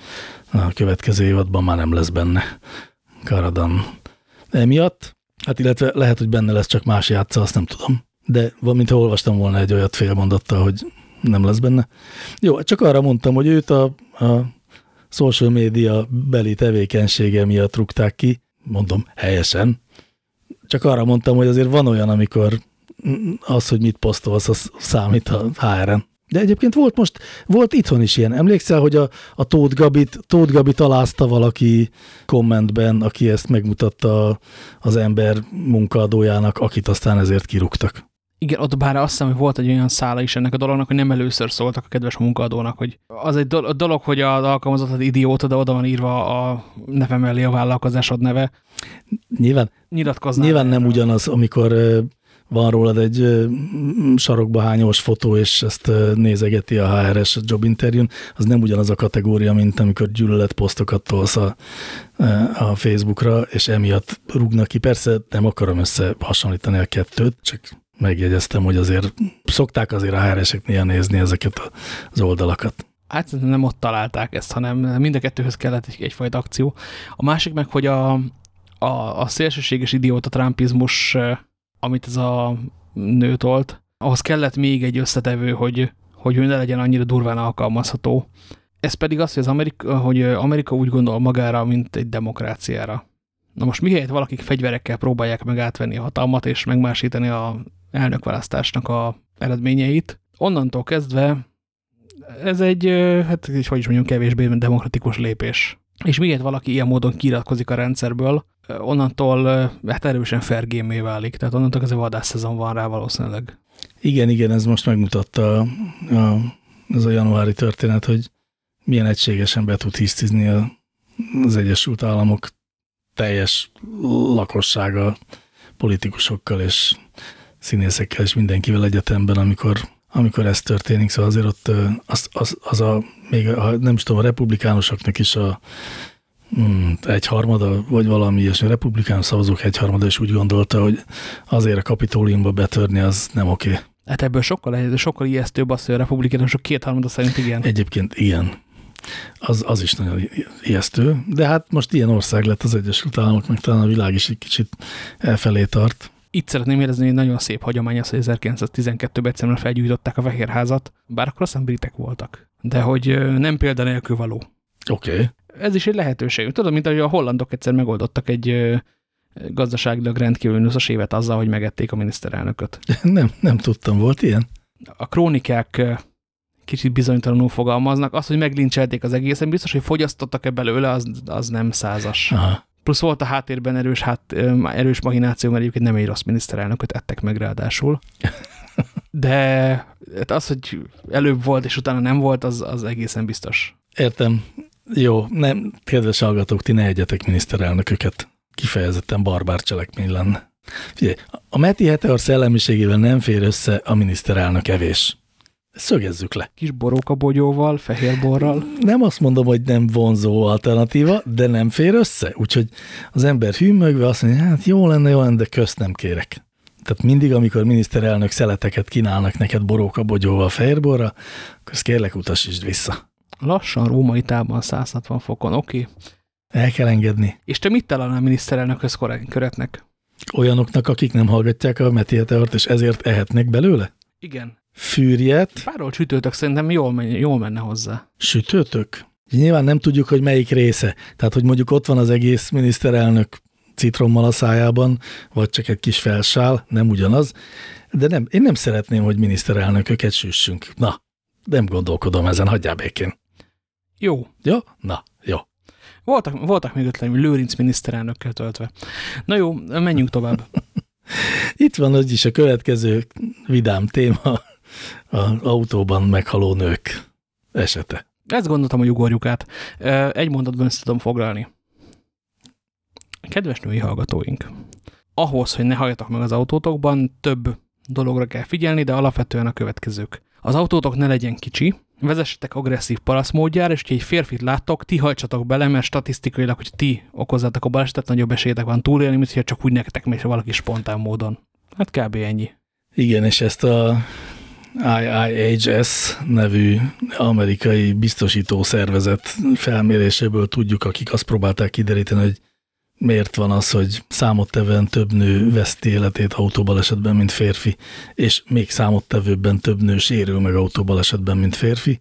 a következő évadban már nem lesz benne. Karadan emiatt. Hát illetve lehet, hogy benne lesz csak más játsza, azt nem tudom. De van, mintha olvastam volna egy olyat félmondattal, hogy nem lesz benne. Jó, csak arra mondtam, hogy őt a, a social media beli tevékenysége miatt rúgták ki, mondom helyesen. Csak arra mondtam, hogy azért van olyan, amikor az, hogy mit posztolsz, az számít a HR-en. De egyébként volt most, volt itthon is ilyen. Emlékszel, hogy a, a Tóth Gabit, Tóth Gabit alázta valaki kommentben, aki ezt megmutatta az ember munkaadójának, akit aztán ezért kirúgtak. Igen, ott bár azt hiszem, hogy volt egy olyan szála is ennek a dolognak, hogy nem először szóltak a kedves munkaadónak, hogy az egy dolog, hogy az alkalmazott idióta, de oda van írva a neve mellé a vállalkozásod neve. Nyilván, nyilván nem ugyanaz, amikor van rólad egy sarokba hányós fotó, és ezt nézegeti a HRS jobinterjún, az nem ugyanaz a kategória, mint amikor gyűlöletposztokat tolsz a, a Facebookra, és emiatt rúgnak ki. Persze nem akarom összehasonlítani a kettőt, csak megjegyeztem, hogy azért szokták azért a HR-esek néha nézni ezeket az oldalakat. Hát nem ott találták ezt, hanem mind a kettőhöz kellett egy, egyfajta akció. A másik meg, hogy a, a, a szélsőséges idióta trumpizmus amit ez a nő tolt, ahhoz kellett még egy összetevő, hogy, hogy ő ne legyen annyira durván alkalmazható. Ez pedig az, hogy, az Amerika, hogy Amerika úgy gondol magára, mint egy demokráciára. Na most mihelyett valakik fegyverekkel próbálják meg átvenni a hatalmat, és megmásítani a elnökválasztásnak a eredményeit, onnantól kezdve ez egy, hát hogy is mondjam, kevésbé demokratikus lépés. És miért valaki ilyen módon kiratkozik a rendszerből, onnantól hát erősen fergémé válik, tehát onnantól ez a vadászszezon van rá valószínűleg. Igen, igen, ez most megmutatta a, a, ez a januári történet, hogy milyen egységesen be tud hisztizni az Egyesült Államok teljes lakossága politikusokkal és színészekkel és mindenkivel egyetemben, amikor, amikor ez történik. Szóval azért ott az, az, az a, még a, nem is tudom, a republikánusoknak is a egyharmada, vagy valami ilyesmi republikán szavazók egyharmada, és úgy gondolta, hogy azért a kapitóliumba betörni az nem oké. Okay. Hát ebből sokkal, sokkal ijesztőbb az, hogy a republikánusok kétharmada szerint igen. Egyébként igen. Az, az is nagyon ijesztő, de hát most ilyen ország lett az Egyesült Államok, meg talán a világ is egy kicsit elfelé tart. Itt szeretném érezni, hogy nagyon szép hagyomány az, hogy 1912-ben egyszerűen felgyújtották a Fehérházat, bár akkor aztán britek voltak. De hogy nem példanélkül való. Oké. Okay ez is egy lehetőség. Tudod, mint ahogy a hollandok egyszer megoldottak egy gazdaságilag rendkívül nuszos évet azzal, hogy megették a miniszterelnököt. Nem, nem tudtam, volt ilyen? A krónikák kicsit bizonytalanul fogalmaznak. Az, hogy meglincselték az egészen, biztos, hogy fogyasztottak-e belőle, az, az nem százas. Aha. Plusz volt a háttérben erős, hát, erős mahináció, mert egyébként nem egy rossz miniszterelnököt ettek meg ráadásul. De hát az, hogy előbb volt, és utána nem volt, az, az egészen biztos. Értem. Jó, nem, kedves hallgatók, ti ne egyetek miniszterelnököket. Kifejezetten barbár cselekmény lenne. Figyelj, a Meti Heteor szellemiségével nem fér össze a miniszterelnök evés. Szögezzük le. Kis borókabogyóval, fehér borral. Nem azt mondom, hogy nem vonzó alternatíva, de nem fér össze. Úgyhogy az ember hűmögve azt mondja, hát jó lenne, jó lenne, de közt nem kérek. Tehát mindig, amikor miniszterelnök szeleteket kínálnak neked borókabogyóval, borra, akkor ezt kérlek utasítsd vissza. Lassan római tában 160 fokon, oké. Okay. El kell engedni. És te mit találnál miniszterelnökhöz köretnek? Olyanoknak, akik nem hallgatják a Metiateort, és ezért ehetnek belőle? Igen. Fűrjet. Párol sütőtök szerintem jól, men jól menne hozzá. Sütőtök? Nyilván nem tudjuk, hogy melyik része. Tehát, hogy mondjuk ott van az egész miniszterelnök citrommal a szájában, vagy csak egy kis felsál, nem ugyanaz. De nem, én nem szeretném, hogy miniszterelnököket süssünk. Na, nem gondolkodom ezen, hagyjál békén. Jó. Jó? Na, jó. Voltak, voltak még ötleim, Lőrinc miniszterelnökkel töltve. Na jó, menjünk tovább. Itt van hogy is a következő vidám téma, az autóban meghaló nők esete. Ezt gondoltam, hogy ugorjuk át. Egy mondatban ezt tudom foglalni. Kedves női hallgatóink, ahhoz, hogy ne halljatok meg az autótokban, több dologra kell figyelni, de alapvetően a következők. Az autótok ne legyen kicsi, vezessetek agresszív paraszmódjára, és ha egy férfit láttok, ti hajtsatok bele, mert statisztikailag, hogy ti okozzátok a balesetet, nagyobb esélyetek van túlélni, mint hogyha csak úgy nektek megy valaki spontán módon. Hát kb. ennyi. Igen, és ezt a IIHS nevű amerikai biztosító szervezet felméréséből tudjuk, akik azt próbálták kideríteni, hogy miért van az, hogy számottevően több nő veszti életét autóbalesetben, mint férfi, és még számottevőbben több nő sérül meg autóbalesetben, mint férfi.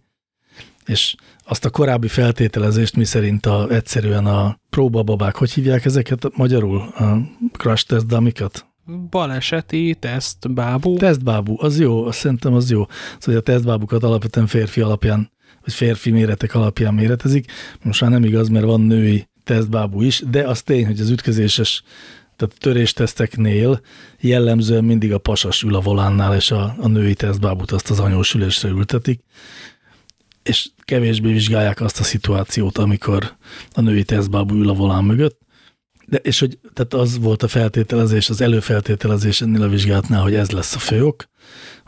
És azt a korábbi feltételezést, mi szerint a, egyszerűen a próbababák, hogy hívják ezeket magyarul? A crash test dummikat? Baleseti tesztbábú. Tesztbábú, az jó, azt szerintem az jó. Szóval a tesztbábukat alapvetően férfi alapján, vagy férfi méretek alapján méretezik. Most már nem igaz, mert van női tesztbábú is, de az tény, hogy az ütközéses tehát törésteszteknél jellemzően mindig a pasas ül a volánnál, és a, a női tesztbábút azt az anyós ülésre ültetik, és kevésbé vizsgálják azt a szituációt, amikor a női tesztbábú ül a volán mögött, de, és hogy tehát az volt a feltételezés, az előfeltételezés ennél a vizsgálatnál, hogy ez lesz a főok,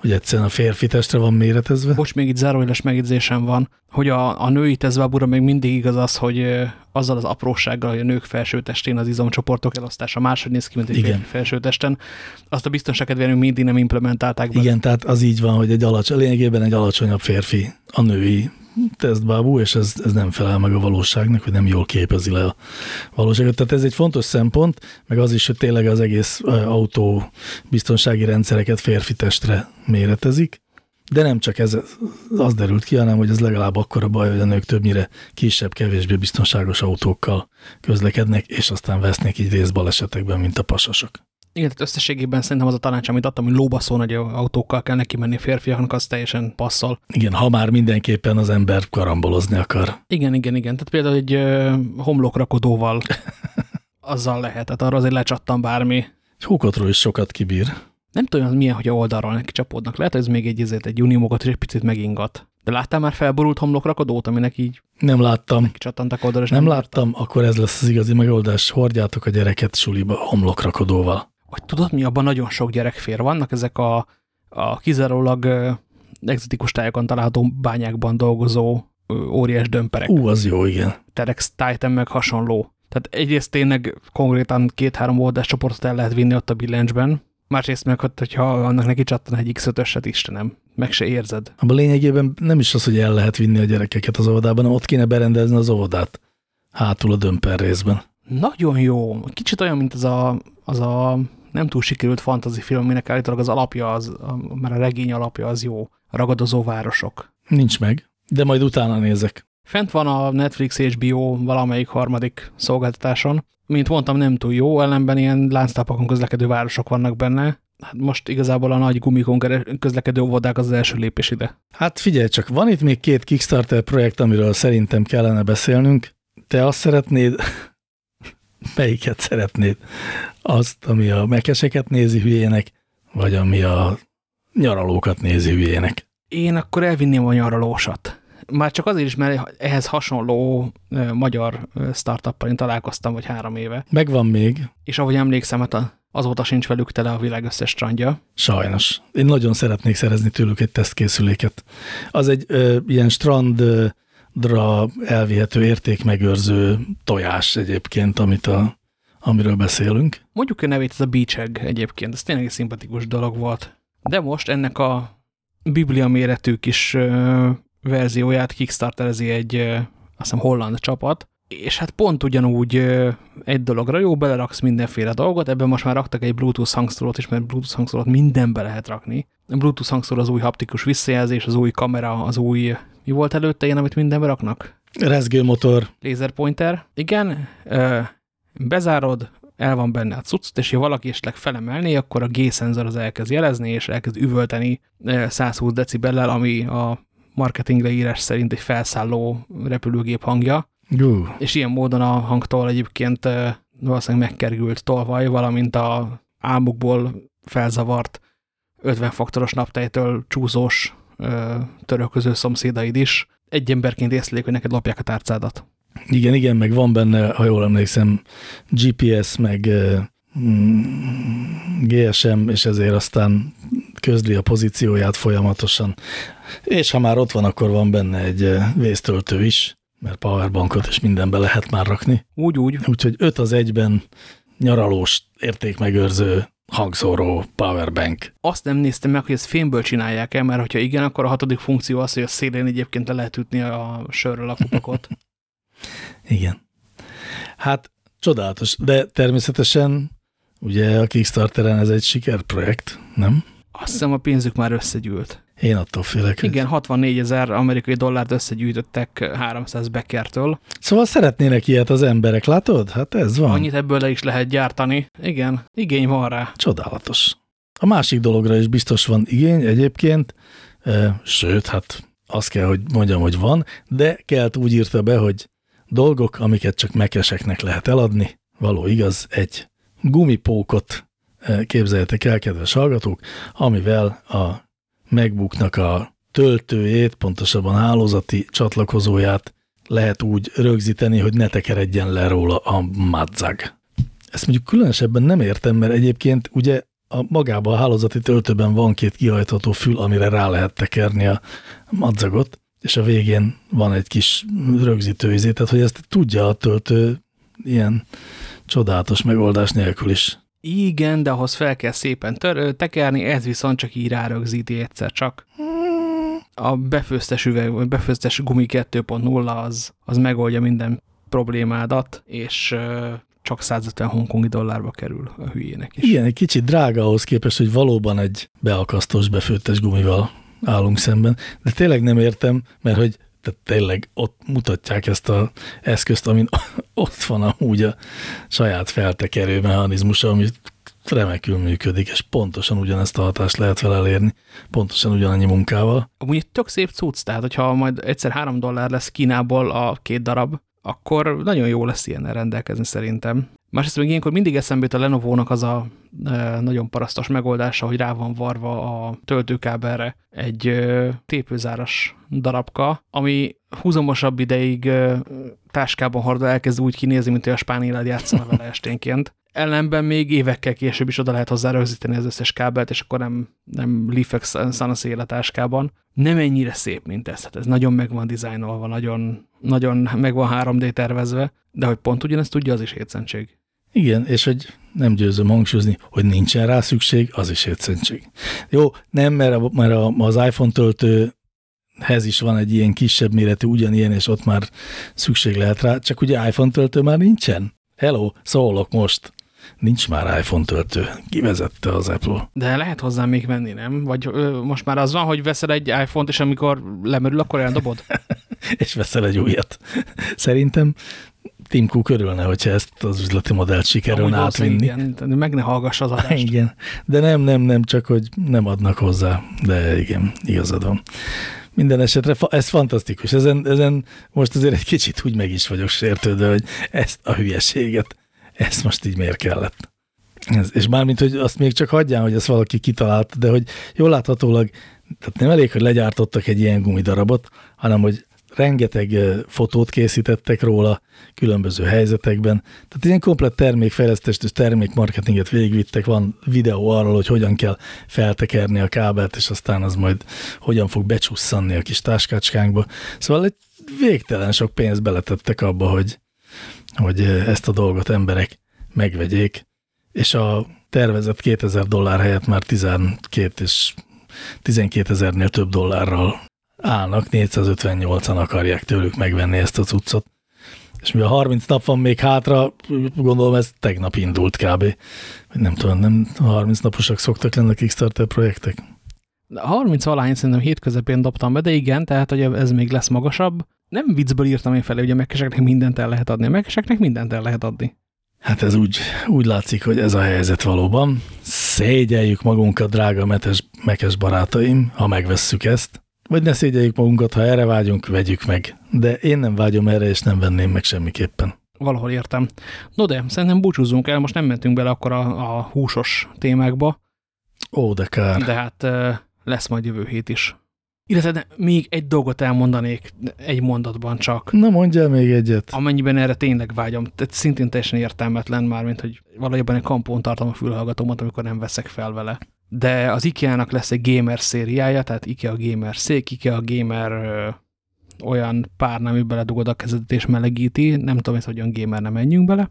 hogy egyszerűen a férfi testre van méretezve. Most még itt zárójeles megjegyzésem van, hogy a, a női tesztbábúra még mindig igaz az, hogy azzal az aprósággal, hogy a nők felsőtestén az izomcsoportok elosztása máshogy néz ki, mint egy Igen. felsőtesten, azt a biztonság kedvéért mindig nem implementálták be. Igen, tehát az így van, hogy egy alacsony, lényegében egy alacsonyabb férfi a női tesztbábú, és ez, ez nem felel meg a valóságnak, hogy nem jól képezi le a valóságot. Tehát ez egy fontos szempont, meg az is, hogy tényleg az egész autó biztonsági rendszereket férfi testre méretezik, de nem csak ez az derült ki, hanem hogy ez legalább akkora baj, hogy a nők többnyire kisebb, kevésbé biztonságos autókkal közlekednek, és aztán vesznek így részbalesetekben, mint a pasasok. Igen, tehát összességében szerintem az a tanács, amit adtam, hogy lóbaszó nagy autókkal kell neki menni férfiaknak, az teljesen passzol. Igen, ha már mindenképpen az ember karambolozni akar. Igen, igen, igen. Tehát például egy ö, homlokrakodóval azzal lehet, tehát arra azért lecsattam bármi. És hókotról is sokat kibír. Nem tudom, hogy milyen, hogy a oldalról neki csapódnak. Lehet, hogy ez még egy, ezért, egy unimogot és egy picit megingat. De láttál már felborult homlokrakodót, aminek így nem láttam. Csattantak oldalra, nem, nem láttam, akkor ez lesz az igazi megoldás. Hordjátok a gyereket suliba homlokrakodóval hogy tudod mi, abban nagyon sok gyerek fér. Vannak ezek a, a kizárólag egzotikus tájakon található bányákban dolgozó óriás dömperek. Ú, az jó, igen. Terex Titan meg hasonló. Tehát egyrészt tényleg konkrétan két-három oldás csoportot el lehet vinni ott a billencsben, másrészt meg, hogyha annak neki csattan egy X5-öset, Istenem, meg se érzed. Abban lényegében nem is az, hogy el lehet vinni a gyerekeket az óvodában, ott kéne berendezni az óvodát hátul a dömper részben. Nagyon jó. Kicsit olyan, mint az a, az a nem túl sikerült fantasy film, aminek állítólag az alapja, az, mert a regény alapja az jó. A ragadozó városok. Nincs meg, de majd utána nézek. Fent van a Netflix HBO valamelyik harmadik szolgáltatáson. Mint mondtam, nem túl jó, ellenben ilyen lánctápakon közlekedő városok vannak benne. Hát most igazából a nagy gumikon közlekedő óvodák az, az első lépés ide. Hát figyelj csak, van itt még két Kickstarter projekt, amiről szerintem kellene beszélnünk. Te azt szeretnéd, melyiket szeretnéd? Azt, ami a mekeseket nézi hülyének, vagy ami a nyaralókat nézi hülyének? Én akkor elvinném a nyaralósat. Már csak azért is, mert ehhez hasonló magyar startuppal én találkoztam, vagy három éve. Megvan még. És ahogy emlékszem, hát azóta sincs velük tele a világ összes strandja. Sajnos. Én nagyon szeretnék szerezni tőlük egy tesztkészüléket. Az egy ö, ilyen strand ö, dra elvihető értékmegőrző tojás egyébként, amit a, amiről beszélünk. Mondjuk a nevét, ez a Beach Egg egyébként, ez tényleg egy szimpatikus dolog volt. De most ennek a biblia méretű kis ö, verzióját kickstarterezi egy, ö, azt hiszem, holland csapat, és hát pont ugyanúgy ö, egy dologra jó, beleraksz mindenféle dolgot, ebben most már raktak egy Bluetooth hangszórót is, mert Bluetooth hangszórót mindenbe lehet rakni. A Bluetooth hangszóró az új haptikus visszajelzés, az új kamera, az új mi volt előtte ilyen, amit mindenbe raknak? Rezgőmotor. Laserpointer. Igen, bezárod, el van benne a cuccot, és ha valaki esetleg felemelné, akkor a G-szenzor az elkezd jelezni, és elkezd üvölteni 120 decibellel, ami a marketingre írás szerint egy felszálló repülőgép hangja. Uh. És ilyen módon a hangtól egyébként valószínűleg megkergült tolvaj, valamint a álmukból felzavart 50 faktoros naptejtől csúszós törököző szomszédaid is egy emberként észlelik, hogy neked lopják a tárcádat. Igen, igen, meg van benne, ha jól emlékszem, GPS, meg mm, GSM, és ezért aztán közli a pozícióját folyamatosan. És ha már ott van, akkor van benne egy vésztöltő is, mert powerbankot és mindenbe lehet már rakni. Úgy, úgy. Úgyhogy öt az egyben nyaralós értékmegőrző hangszóró powerbank. Azt nem néztem meg, hogy ezt fémből csinálják-e, mert hogyha igen, akkor a hatodik funkció az, hogy a szélén egyébként le lehet ütni a sörről a kupakot. igen. Hát Csodálatos, de természetesen ugye a Kickstarteren ez egy sikerprojekt, nem? Azt hiszem a pénzük már összegyűlt. Én attól félek. Igen, 64 ezer amerikai dollárt összegyűjtöttek 300 beckertől. Szóval szeretnének ilyet az emberek, látod? Hát ez van. Annyit ebből le is lehet gyártani. Igen, igény van rá. Csodálatos. A másik dologra is biztos van igény egyébként, sőt, hát azt kell, hogy mondjam, hogy van, de Kelt úgy írta be, hogy dolgok, amiket csak mekeseknek lehet eladni, való igaz, egy gumipókot képzeljetek el, kedves hallgatók, amivel a MacBooknak a töltőjét, pontosabban hálózati csatlakozóját lehet úgy rögzíteni, hogy ne tekeredjen le róla a madzag. Ezt mondjuk különösebben nem értem, mert egyébként ugye a magában a hálózati töltőben van két kihajtható fül, amire rá lehet tekerni a madzagot, és a végén van egy kis rögzítő izé, tehát hogy ezt tudja a töltő ilyen csodálatos megoldás nélkül is. Igen, de ahhoz fel kell szépen tekerni, ez viszont csak így rárögzíti egyszer csak. A befőztes üveg, vagy befőztes gumi 2.0 az, az megoldja minden problémádat, és csak 150 hongkongi dollárba kerül a hülyének is. Igen, egy kicsit drága ahhoz képest, hogy valóban egy beakasztós befőttes gumival állunk szemben, de tényleg nem értem, mert hogy tehát tényleg ott mutatják ezt az eszközt, amin ott van amúgy a saját feltekerő mechanizmusa, ami remekül működik, és pontosan ugyanezt a hatást lehet vele elérni, pontosan ugyanannyi munkával. Amúgy egy tök szép cucc, tehát hogyha majd egyszer három dollár lesz Kínából a két darab, akkor nagyon jó lesz ilyennel rendelkezni szerintem. Másrészt még ilyenkor mindig eszembe jut a Lenovo-nak az a e, nagyon parasztos megoldása, hogy rá van varva a töltőkábelre egy e, tépőzáras darabka, ami húzamosabb ideig e, táskában hordva elkezd úgy kinézni, mint hogy a spánilád játszana vele esténként. Ellenben még évekkel később is oda lehet hozzá rögzíteni az összes kábelt, és akkor nem, nem Leafex szanaszél a táskában. Nem ennyire szép, mint ez. Hát ez nagyon meg van dizájnolva, nagyon, nagyon meg van 3D tervezve, de hogy pont ugyanezt tudja, az is hétszentség. Igen, és hogy nem győzöm hangsúlyozni, hogy nincsen rá szükség, az is hétszentség. Jó, nem, mert, a, mert a, az iPhone töltőhez is van egy ilyen kisebb méretű, ugyanilyen, és ott már szükség lehet rá, csak ugye iPhone töltő már nincsen. Hello, szólok most. Nincs már iPhone töltő. Kivezette az Apple. De lehet hozzá még venni, nem? Vagy ö, most már az van, hogy veszel egy iPhone-t, és amikor lemerül, akkor eldobod? és veszel egy újat. Szerintem Tim Cook örülne, hogyha ezt az üzleti modellt sikerülne átvinni. Igen, meg ne hallgass az adást. Igen, de nem, nem, nem, csak hogy nem adnak hozzá, de igen, igazad van. Minden esetre ez fantasztikus. Ezen, ezen most azért egy kicsit úgy meg is vagyok sértődve, hogy ezt a hülyeséget, ezt most így miért kellett. Ez, és mármint, hogy azt még csak hagyján, hogy ezt valaki kitalálta, de hogy jól láthatólag, tehát nem elég, hogy legyártottak egy ilyen gumidarabot, hanem hogy rengeteg fotót készítettek róla különböző helyzetekben. Tehát ilyen komplet termékfejlesztést és termékmarketinget végigvittek, van videó arról, hogy hogyan kell feltekerni a kábelt, és aztán az majd hogyan fog becsusszanni a kis táskácskánkba. Szóval egy végtelen sok pénzt beletettek abba, hogy, hogy ezt a dolgot emberek megvegyék, és a tervezett 2000 dollár helyett már 12 és 12 ezernél több dollárral állnak, 458-an akarják tőlük megvenni ezt a cuccot. És mivel 30 nap van még hátra, gondolom ez tegnap indult kb. Nem tudom, nem 30 naposak szoktak lenni a Kickstarter projektek? A 30 valány szerintem hét közepén dobtam be, de igen, tehát hogy ez még lesz magasabb. Nem viccből írtam én felé, hogy a megkeseknek mindent el lehet adni. A megkeseknek mindent el lehet adni. Hát ez úgy, úgy látszik, hogy ez a helyzet valóban. Szégyeljük magunkat, drága metes, mekes barátaim, ha megvesszük ezt. Vagy ne szégyeljük magunkat, ha erre vágyunk, vegyük meg. De én nem vágyom erre, és nem venném meg semmiképpen. Valahol értem. No de, szerintem búcsúzzunk el, most nem mentünk bele akkor a, a húsos témákba. Ó, de kár. De hát lesz majd jövő hét is. Illetve de még egy dolgot elmondanék egy mondatban csak. Na mondjál még egyet. Amennyiben erre tényleg vágyom. Tehát szintén teljesen értelmetlen már, mint hogy valójában egy kampón tartom a fülhallgatómat, amikor nem veszek fel vele de az IKEA-nak lesz egy gamer szériája, tehát IKEA Gamer szék, IKEA Gamer ö, olyan pár, ami beledugod a kezedet és melegíti, nem tudom, hogy hogyan gamer nem menjünk bele,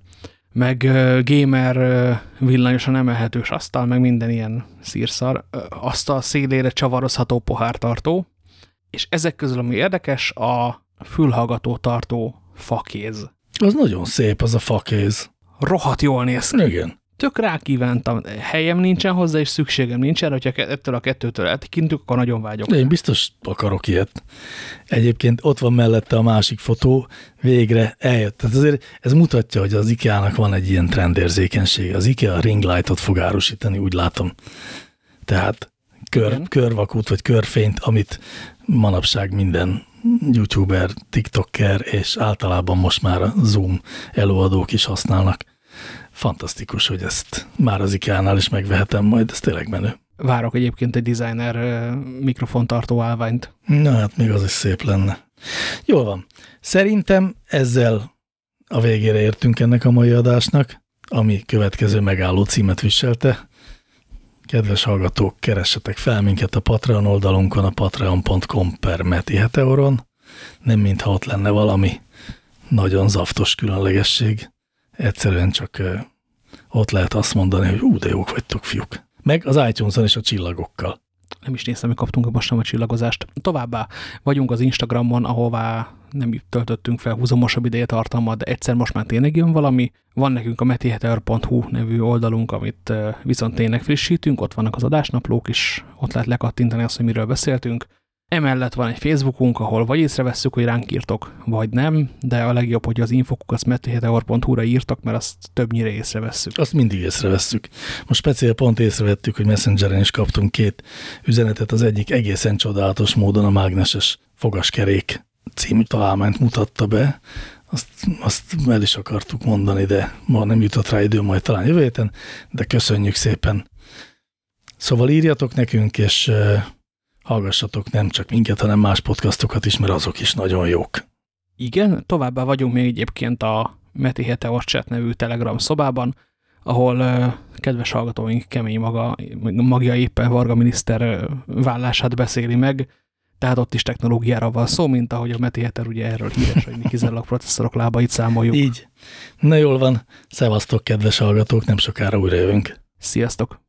meg ö, gamer ö, villanyosan emelhetős asztal, meg minden ilyen szírszar, ö, asztal szélére csavarozható pohártartó, és ezek közül, ami érdekes, a fülhallgató tartó fakéz. Az nagyon szép, az a fakéz. rohadt jól néz ki. Igen. Tök rákívántam, helyem nincsen hozzá, és szükségem nincsen, hogyha ettől a kettőtől eltekintünk, akkor nagyon vágyok. De én biztos akarok ilyet. Egyébként ott van mellette a másik fotó, végre eljött. Tehát azért ez mutatja, hogy az IKEA-nak van egy ilyen trendérzékenység. Az IKEA a ring lightot fog árusítani, úgy látom. Tehát kör, Igen. körvakút vagy körfényt, amit manapság minden youtuber, tiktoker és általában most már a Zoom előadók is használnak. Fantasztikus, hogy ezt már az IKEA-nál is megvehetem majd, ez tényleg menő. Várok egyébként egy designer mikrofontartó állványt. Na hát még az is szép lenne. Jól van. Szerintem ezzel a végére értünk ennek a mai adásnak, ami következő megálló címet viselte. Kedves hallgatók, keressetek fel minket a Patreon oldalunkon, a patreon.com per Meti Heteoron. Nem mintha ott lenne valami nagyon zaftos különlegesség. Egyszerűen csak ott lehet azt mondani, hogy ú, de jók vagytok, fiúk. Meg az iTunes-on is a csillagokkal. Nem is néztem, hogy kaptunk most nem a csillagozást. Továbbá vagyunk az Instagramon, ahová nem töltöttünk fel húzamosabb idejetartalmat, de egyszer most már tényleg jön valami. Van nekünk a metiheter.hu nevű oldalunk, amit viszont tényleg frissítünk, ott vannak az adásnaplók is, ott lehet lekattintani azt, hogy miről beszéltünk. Emellett van egy Facebookunk, ahol vagy észrevesszük, hogy ránk írtok, vagy nem, de a legjobb, hogy az metiheter.hu-ra írtak, mert azt többnyire észrevesszük. Azt mindig észrevesszük. Most speciál pont észrevettük, hogy Messengeren is kaptunk két üzenetet. Az egyik egészen csodálatos módon a mágneses fogaskerék című találmányt mutatta be. Azt, azt el is akartuk mondani, de ma nem jutott rá idő, majd talán jövő héten, de köszönjük szépen. Szóval írjatok nekünk, és hallgassatok nem csak minket, hanem más podcastokat is, mert azok is nagyon jók. Igen, továbbá vagyunk még egyébként a Meti Heteor Chat nevű Telegram szobában, ahol kedves hallgatóink kemény maga, magja éppen Varga miniszter ö, vállását beszéli meg, tehát ott is technológiára van szó, mint ahogy a Meti Heter ugye erről híres, hogy mi kizárólag processzorok lábait számoljuk. Így. Na jól van. Szevasztok, kedves hallgatók, nem sokára újra jövünk. Sziasztok!